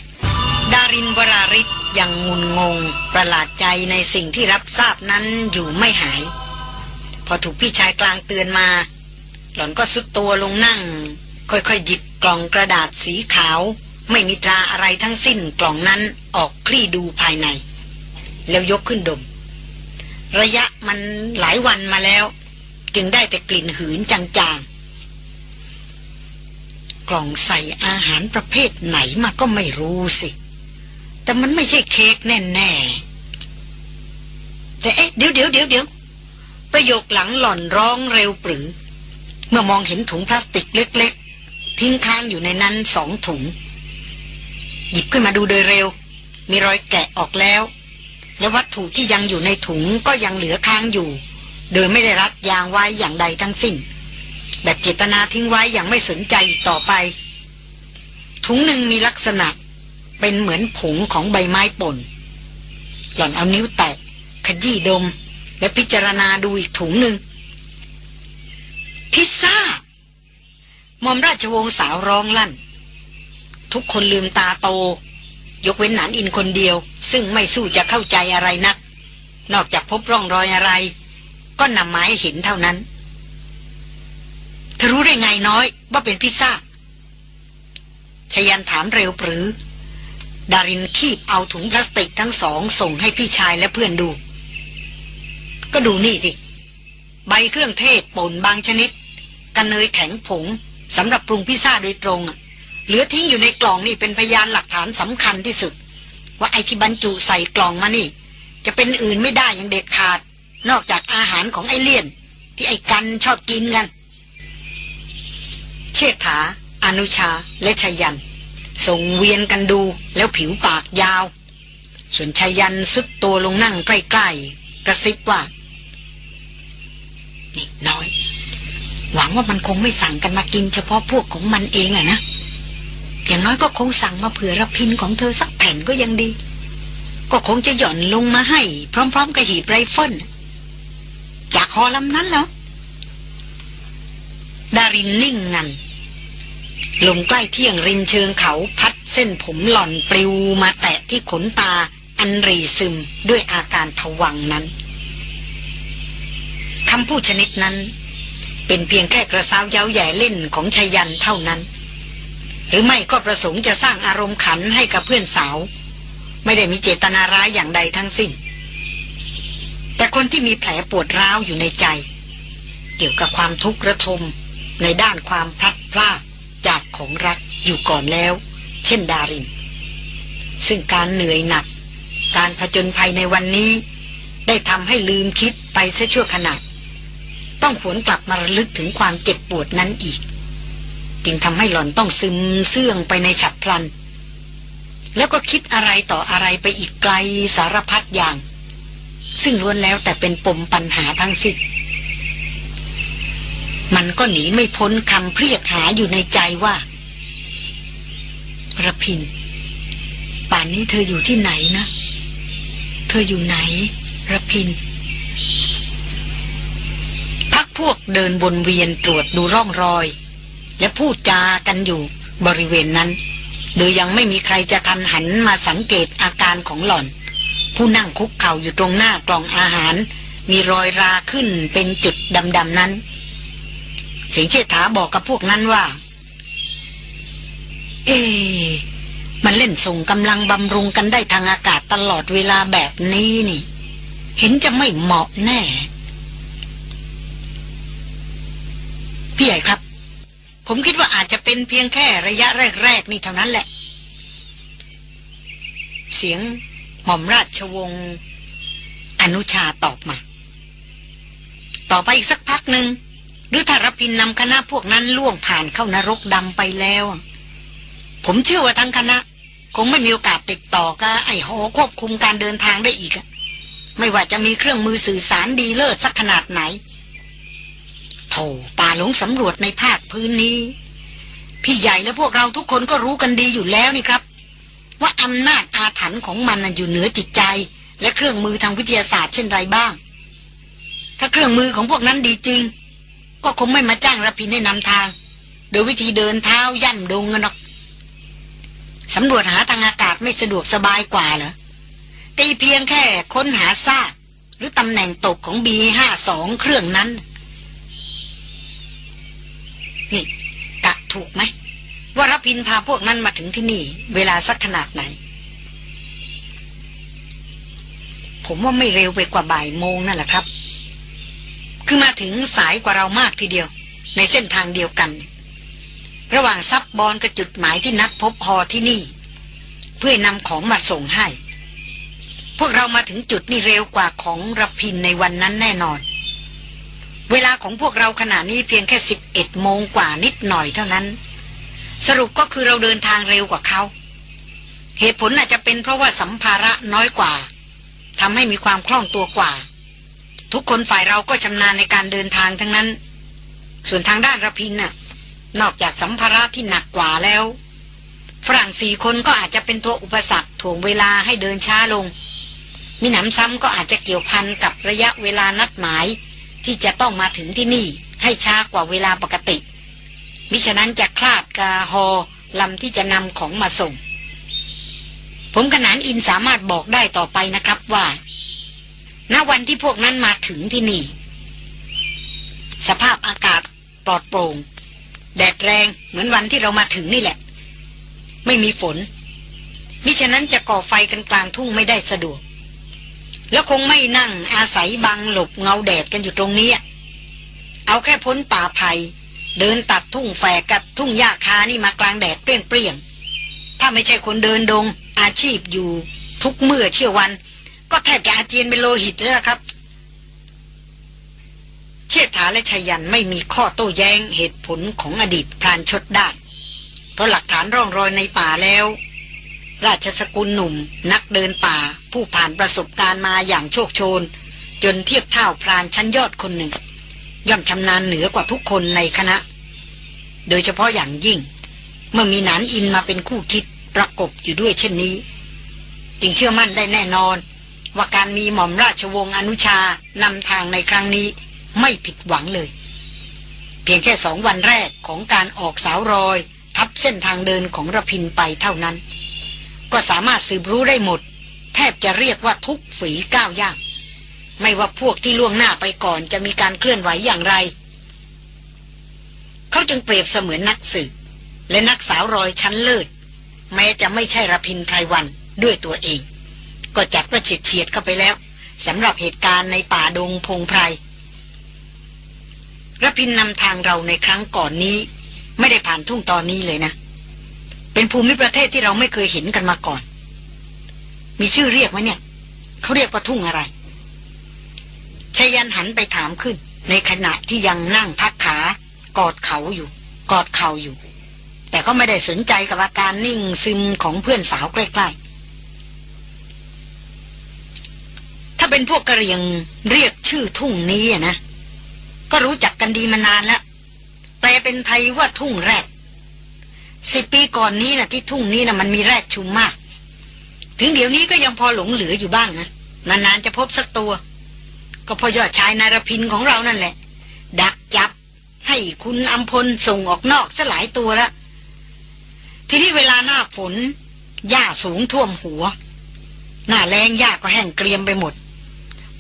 ดารินวราริศยังงุนงง ประหลาดใจในสิ่งที่รับทราบนั้นอยู่ไม่หาย พอถูกพี่ชายกลางเตือนมา หล่อนก็สุดตัวลงนั่ง ค่อยๆหยิบกล่องกระดาษสีขาว ไม่มีตราอะไรทั้งสิ้นกล่องนั้นออกคลี่ดูภายใน แล้วยกขึ้นดม ระยะมันหลายวันมาแล้ว จึงได้แต่กลิ่นหืนจางๆ กล่องใส่อาหารประเภทไหนมาก็ไม่รู้สิ แต่มันไม่ใช่เค้กแน่ๆ แต่เอ๊ะเดี๋ยวเดี๋ยวเดี๋ยวเดี๋ยวประโยคหลังหล่อนร้องเร็วปรือ เมื่อมองเห็นถุงพลาสติกเล็ก ๆ ทิ้งค้างอยู่ในนั้นสองถุง หยิบขึ้นมาดูโดยเร็ว มีรอยแกะออกแล้ว และวัตถุที่ยังอยู่ในถุงก็ยังเหลือค้างอยู่ โดยไม่ได้รัดยางไว้อย่างใดทั้งสิ้น แบบเจตนาทิ้งไว้อย่างไม่สนใจต่อไป ถุงหนึ่งมีลักษณะ เป็นเหมือนผงของใบไม้ป่น หล่อนเอานิ้วแตะขยี้ดม และพิจารณาดูอีกถุงหนึ่ง พิซซ่ามอมราชวงศ์สาวร้องลั่น ทุกคนลืมตาโต ยกเว้นหนานอินคนเดียว ซึ่งไม่สู้จะเข้าใจอะไรนัก นอกจากพบร่องรอยอะไร ก็นำไม้เห็นเท่านั้นเธอรู้ได้ไงน้อยว่าเป็นพิซซ่าชยันถามเร็วปรือ ดารินคีบเอาถุงพลาสติกทั้งสองส่งให้พี่ชายและเพื่อนดู ก็ดูนี่สิใบเครื่องเทศป่นบางชนิดกันเนยแข็งผงสำหรับปรุงพิซซ่าโดยตรง เหลือทิ้งอยู่ในกล่องนี่เป็นพยานหลักฐานสำคัญที่สุด ว่าไอที่บรรจุใส่กล่องมานี่ จะเป็นอื่นไม่ได้อย่างเด็ดขาด นอกจากอาหารของไอเลี่ยน ที่ไอกันชอบกินกัน เชษฐา อนุชาและชยัน ส่งเวียนกันดูแล้วผิวปากยาว ส่วนชายันซุดตัวลงนั่งใกล้ๆ กระซิบว่า นี่น้อย หวังว่ามันคงไม่สั่งกันมากินเฉพาะพวกของมันเองอะนะ อย่างน้อยก็คงสั่งมาเผื่อรพินทร์ของเธอสักแผ่นก็ยังดี ก็คงจะหย่อนลงมาให้ พร้อม ๆกับหีบไรเฟิลจากฮ. ลำนั้นแล้วดารินนิ่งงัน ลมใกล้เที่ยงริมเชิงเขาพัดเส้นผมหล่อนปลิวมาแตะที่ขนตาอันรีซึมด้วยอาการผวังนั้นคำพูดชนิดนั้น เป็นเพียงแค่กระซ้าวเย้าแย่เล่นของชายันเท่านั้น หรือไม่ก็ประสงค์จะสร้างอารมณ์ขันให้กับเพื่อนสาว ไม่ได้มีเจตนาร้ายอย่างใดทั้งสิ้น แต่คนที่มีแผลปวดร้าวอยู่ในใจ เกี่ยวกับความทุกข์ระทมในด้านความพลัดพราก จากของรักอยู่ก่อนแล้ว เช่นดาริน ซึ่งการเหนื่อยหนัก การผจญภัยในวันนี้ ได้ทำให้ลืมคิดไปเสียชั่วขณะต้องหวนกลับมาระลึกถึงความเจ็บปวดนั้นอีก จึงทำให้หล่อนต้องซึมเสื่องไปในฉับพลัน แล้วก็คิดอะไรต่ออะไรไปอีกไกลสารพัดอย่าง ซึ่งล้วนแล้วแต่เป็นปมปัญหาทั้งสิ้น มันก็หนีไม่พ้นคำเพรียกหาอยู่ในใจว่าระพิน ป่านนี้เธออยู่ที่ไหนนะ เธออยู่ไหนระพิน พักพวกเดินวนเวียนตรวจดูร่องรอย และพูดจากันอยู่บริเวณนั้น โดยยังไม่มีใครจะทันหันมาสังเกตอาการของหล่อน ผู้นั่งคุกเข่าอยู่ตรงหน้ากล่องอาหาร มีรอยราขึ้นเป็นจุดดำๆนั้น เสียงเชษฐาบอกกับพวกนั้นว่า เอ๊มันเล่นส่งกำลังบำรุงกันได้ทางอากาศตลอดเวลาแบบนี้นี่ เห็นจะไม่เหมาะแน่ พี่ใหญ่ครับ ผมคิดว่าอาจจะเป็นเพียงแค่ระยะแรก ๆ นี่เท่านั้นแหละ เสียงหม่อมราชวงศ์อนุชาตอบมา ต่อไปอีกสักพักหนึ่ง หรือถ้ารพินนำคณะพวกนั้นล่วงผ่านเข้านรกดำไปแล้ว ผมเชื่อว่าทั้งคณะ คงไม่มีโอกาสติดต่อกับไอ้หอควบคุมการเดินทางได้อีกไม่ว่าจะมีเครื่องมือสื่อสารดีเลิศสักขนาดไหนโธ่ป่าหลงสำรวจในภาคพื้นนี้ พี่ใหญ่และพวกเราทุกคนก็รู้กันดีอยู่แล้วนี่ครับ ว่าอำนาจอาถรรพ์ของมันอยู่เหนือจิตใจ และเครื่องมือทางวิทยาศาสตร์เช่นไรบ้าง ถ้าเครื่องมือของพวกนั้นดีจริง ก็คงไม่มาจ้างรพินให้นำทาง โดยวิธีเดินเท้าย่ำดงกันหรอกสำรวจหาทางอากาศไม่สะดวกสบายกว่าเหรอตีเพียงแค่ค้นหาซากหรือตำแหน่งตกของบีห้าสองเครื่องนั้น นี่กะถูกไหมว่ารพินพาพวกนั้นมาถึงที่นี่ เวลาสักขนาดไหน ผมว่าไม่เร็วไปกว่าบ่ายโมงนั่นแหละครับ คือมาถึงสายกว่าเรามากทีเดียว ในเส้นทางเดียวกัน ระหว่างซับบอลกับจุดหมายที่นัดพบฮอที่นี่ เพื่อนำของมาส่งให้ พวกเรามาถึงจุดนี้เร็วกว่าของรพินในวันนั้นแน่นอน เวลาของพวกเราขณะนี้เพียงแค่สิบเอ็ดโมงกว่านิดหน่อยเท่านั้น สรุปก็คือเราเดินทางเร็วกว่าเขาเหตุผลอาจจะเป็นเพราะว่าสัมภาระน้อยกว่าทำให้มีความคล่องตัวกว่า ทุกคนฝ่ายเราก็ชำนาญในการเดินทางทั้งนั้น ส่วนทางด้านระพินน่ะ นอกจากสัมภาระที่หนักกว่าแล้ว ฝรั่งสี่คนก็อาจจะเป็นตัวอุปสรรคถ่วงเวลาให้เดินช้าลงมีหนำซ้ำก็อาจจะเกี่ยวพันกับระยะเวลานัดหมาย ที่จะต้องมาถึงที่นี่ให้ช้ากว่าเวลาปกติ มิฉะนั้นจะคลาดกาฮอลำที่จะนำของมาส่ง ผมขนานอินสามารถบอกได้ต่อไปนะครับว่า ณวันที่พวกนั้นมาถึงที่นี่ สภาพอากาศปลอดโปร่ง แดดแรงเหมือนวันที่เรามาถึงนี่แหละ ไม่มีฝนมิฉะนั้นจะก่อไฟกันกลางทุ่งไม่ได้สะดวก แล้วคงไม่นั่งอาศัยบังหลบเงาแดดกันอยู่ตรงนี้ เอาแค่พ้นป่าไผ่เดินตัดทุ่งแฝกกับทุ่งหญ้าคานี่มากลางแดดเปรี้ยงๆถ้าไม่ใช่คนเดินดงอาชีพอยู่ทุกเมื่อเที่ยววัน ก็แทบจะอาเจียนเป็นโลหิตแล้วครับ เชษฐาและชายันไม่มีข้อโต้แย้งเหตุผลของอดีตพรานชดได้ เพราะหลักฐานร่องรอยในป่าแล้ว ราชสกุลหนุ่ม นักเดินป่า ผู้ผ่านประสบการณ์มาอย่างโชคโชน จนเทียบเท่าพรานชั้นยอดคนหนึ่ง ย่อมชำนาญเหนือกว่าทุกคนในคณะ โดยเฉพาะอย่างยิ่ง เมื่อมีหนานอินมาเป็นคู่คิดประกบอยู่ด้วยเช่นนี้จึงเชื่อมั่นได้แน่นอน ว่าการมีหม่อมราชวงศ์อนุชานำทางในครั้งนี้ไม่ผิดหวังเลย เพียงแค่สองวันแรกของการออกสาวรอย ทับเส้นทางเดินของระพินไปเท่านั้น ก็สามารถสืบรู้ได้หมด แทบจะเรียกว่าทุกฝีก้าวย่าง ไม่ว่าพวกที่ล่วงหน้าไปก่อนจะมีการเคลื่อนไหวอย่างไร เขาจึงเปรียบเสมือนนักสืบและนักสาวรอยชั้นเลิศ แม้จะไม่ใช่ระพินไพรวันด้วยตัวเอง ก็จัดว่าเฉียดเฉียดเข้าไปแล้วสำหรับเหตุการณ์ในป่าดงพงไพรระพินนำทางเราในครั้งก่อนนี้ ไม่ได้ผ่านทุ่งตอนนี้เลยนะ เป็นภูมิประเทศที่เราไม่เคยเห็นกันมาก่อน มีชื่อเรียกไหมเนี่ย เขาเรียกว่าทุ่งอะไรชายันหันไปถามขึ้น ในขณะที่ยังนั่งพักขากอดเขาอยู่ กอดเข่าอยู่ แต่ก็ไม่ได้สนใจกับอาการนิ่งซึมของเพื่อนสาวใกล้ๆ ถ้าเป็นพวกกระเรียงเรียกชื่อทุ่งนี้นะ ก็รู้จักกันดีมานานแล้ว แต่เป็นไทยว่าทุ่งแรดสิปีก่อนนี้นะที่ทุ่งนี้นะมันมีแรดชุมมาก ถึงเดี๋ยวนี้ก็ยังพอหลงเหลืออยู่บ้างนะนานๆจะพบสักตัว ก็พอยอดชายนารพินของเรานั่นแหละ ดักจับให้คุณอัมพลส่งออกนอกซะหลายตัวแล้วทีนี้เวลาหน้าฝนหญ้าสูงท่วมหัว หน้าแรงหญ้าก็แห้งเกรียมไปหมด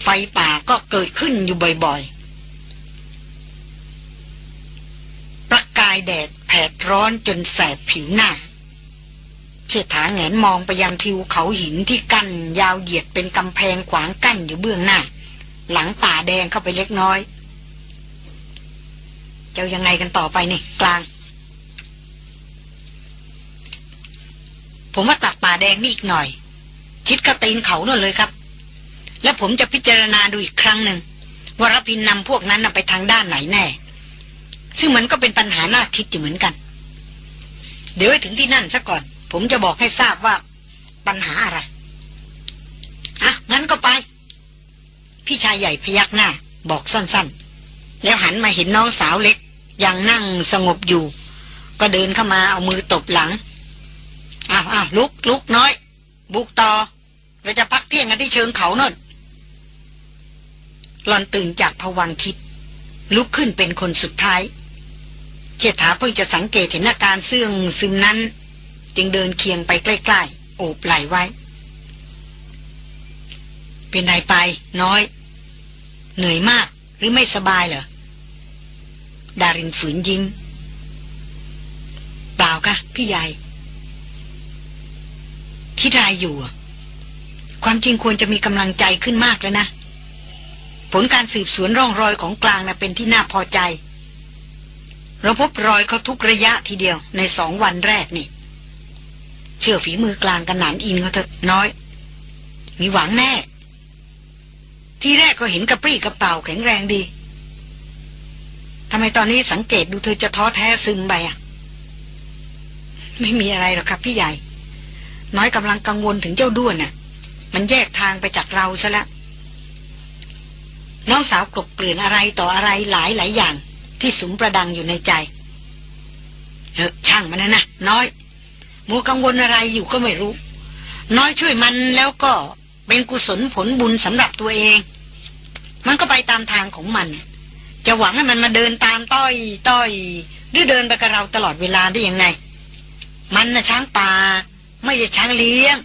ไฟป่าก็เกิดขึ้นอยู่บ่อยๆร่ายแดดแผดร้อนจนแสบผิวหน้าเชษฐาแงนมองไปยังทิวเขาหินที่กั้นยาวเหยียดเป็นกำแพงขวางกั้นอยู่เบื้องหน้า หลังป่าแดงเข้าไปเล็กน้อย เจ้ายังไงกันต่อไปนี่กลาง ผมว่าตัดป่าแดงนี่อีกหน่อย ชิดกระตีนเขาน่นเลยครับ แล้วผมจะพิจารณาดูอีกครั้งหนึ่งว่ารพินนำพวกนั้นไปทางด้านไหนแน่ ซึ่งมันก็เป็นปัญหาน่าคิดอยู่เหมือนกัน เดี๋ยวถึงที่นั่นซะก่อน ผมจะบอกให้ทราบว่าปัญหาอะไร อะ งั้นก็ไป พี่ชายใหญ่พยักหน้า บอกสั้นๆ แล้วหันมาเห็นน้องสาวเล็ก ยังนั่งสงบอยู่ ก็เดินเข้ามาเอามือตบหลัง อ้าวอ้าวลุกลุกน้อย บุกต่อเราจะพักเที่ยงกันที่เชิงเขานน หลอนตื่นจากผวังคิด ลุกขึ้นเป็นคนสุดท้ายเชษฐาเพิ่งจะสังเกตเห็นอาการเสื่องซึมนั้น จึงเดินเคียงไปใกล้ๆ โอบไหลไว้ เป็นไรไปน้อย เหนื่อยมากหรือไม่สบายเหรอ ดารินฝืนยิ้ม เปล่าค่ะพี่ใหญ่ คิดรายอยู่ ความจริงควรจะมีกำลังใจขึ้นมากแล้วนะ ผลการสืบสวนร่องรอยของกลางนะ่ะเป็นที่น่าพอใจ เราพบรอยเขาทุกระยะทีเดียวในสองวันแรกนี่ เชื่อฝีมือกลางกันหนานอินเขาเถอะน้อย มีหวังแน่ ที่แรกก็เห็นกระปรี้กระเป๋าแข็งแรงดีทำไมตอนนี้สังเกตดูเธอจะท้อแท้ซึมไปอะ ไม่มีอะไรหรอกครับพี่ใหญ่ น้อยกำลังกังวลถึงเจ้าด้วนน่ะ มันแยกทางไปจากเราซะแล้ว น้องสาวกลบเกลื่อนอะไรต่ออะไรหลายหลายอย่าง ที่สุมประดังอยู่ในใจเออช่างมันนะนะน้อยมัวกังวลอะไรอยู่ก็ไม่รู้ น้อยช่วยมันแล้วก็เป็นกุศลผลบุญสำหรับตัวเอง มันก็ไปตามทางของมัน จะหวังให้มันมาเดินตามต้อยต้อยหรือเดินไปกับเราตลอดเวลาได้ยังไง มันนะช้างป่า ไม่ใช่ช้างเลี้ยง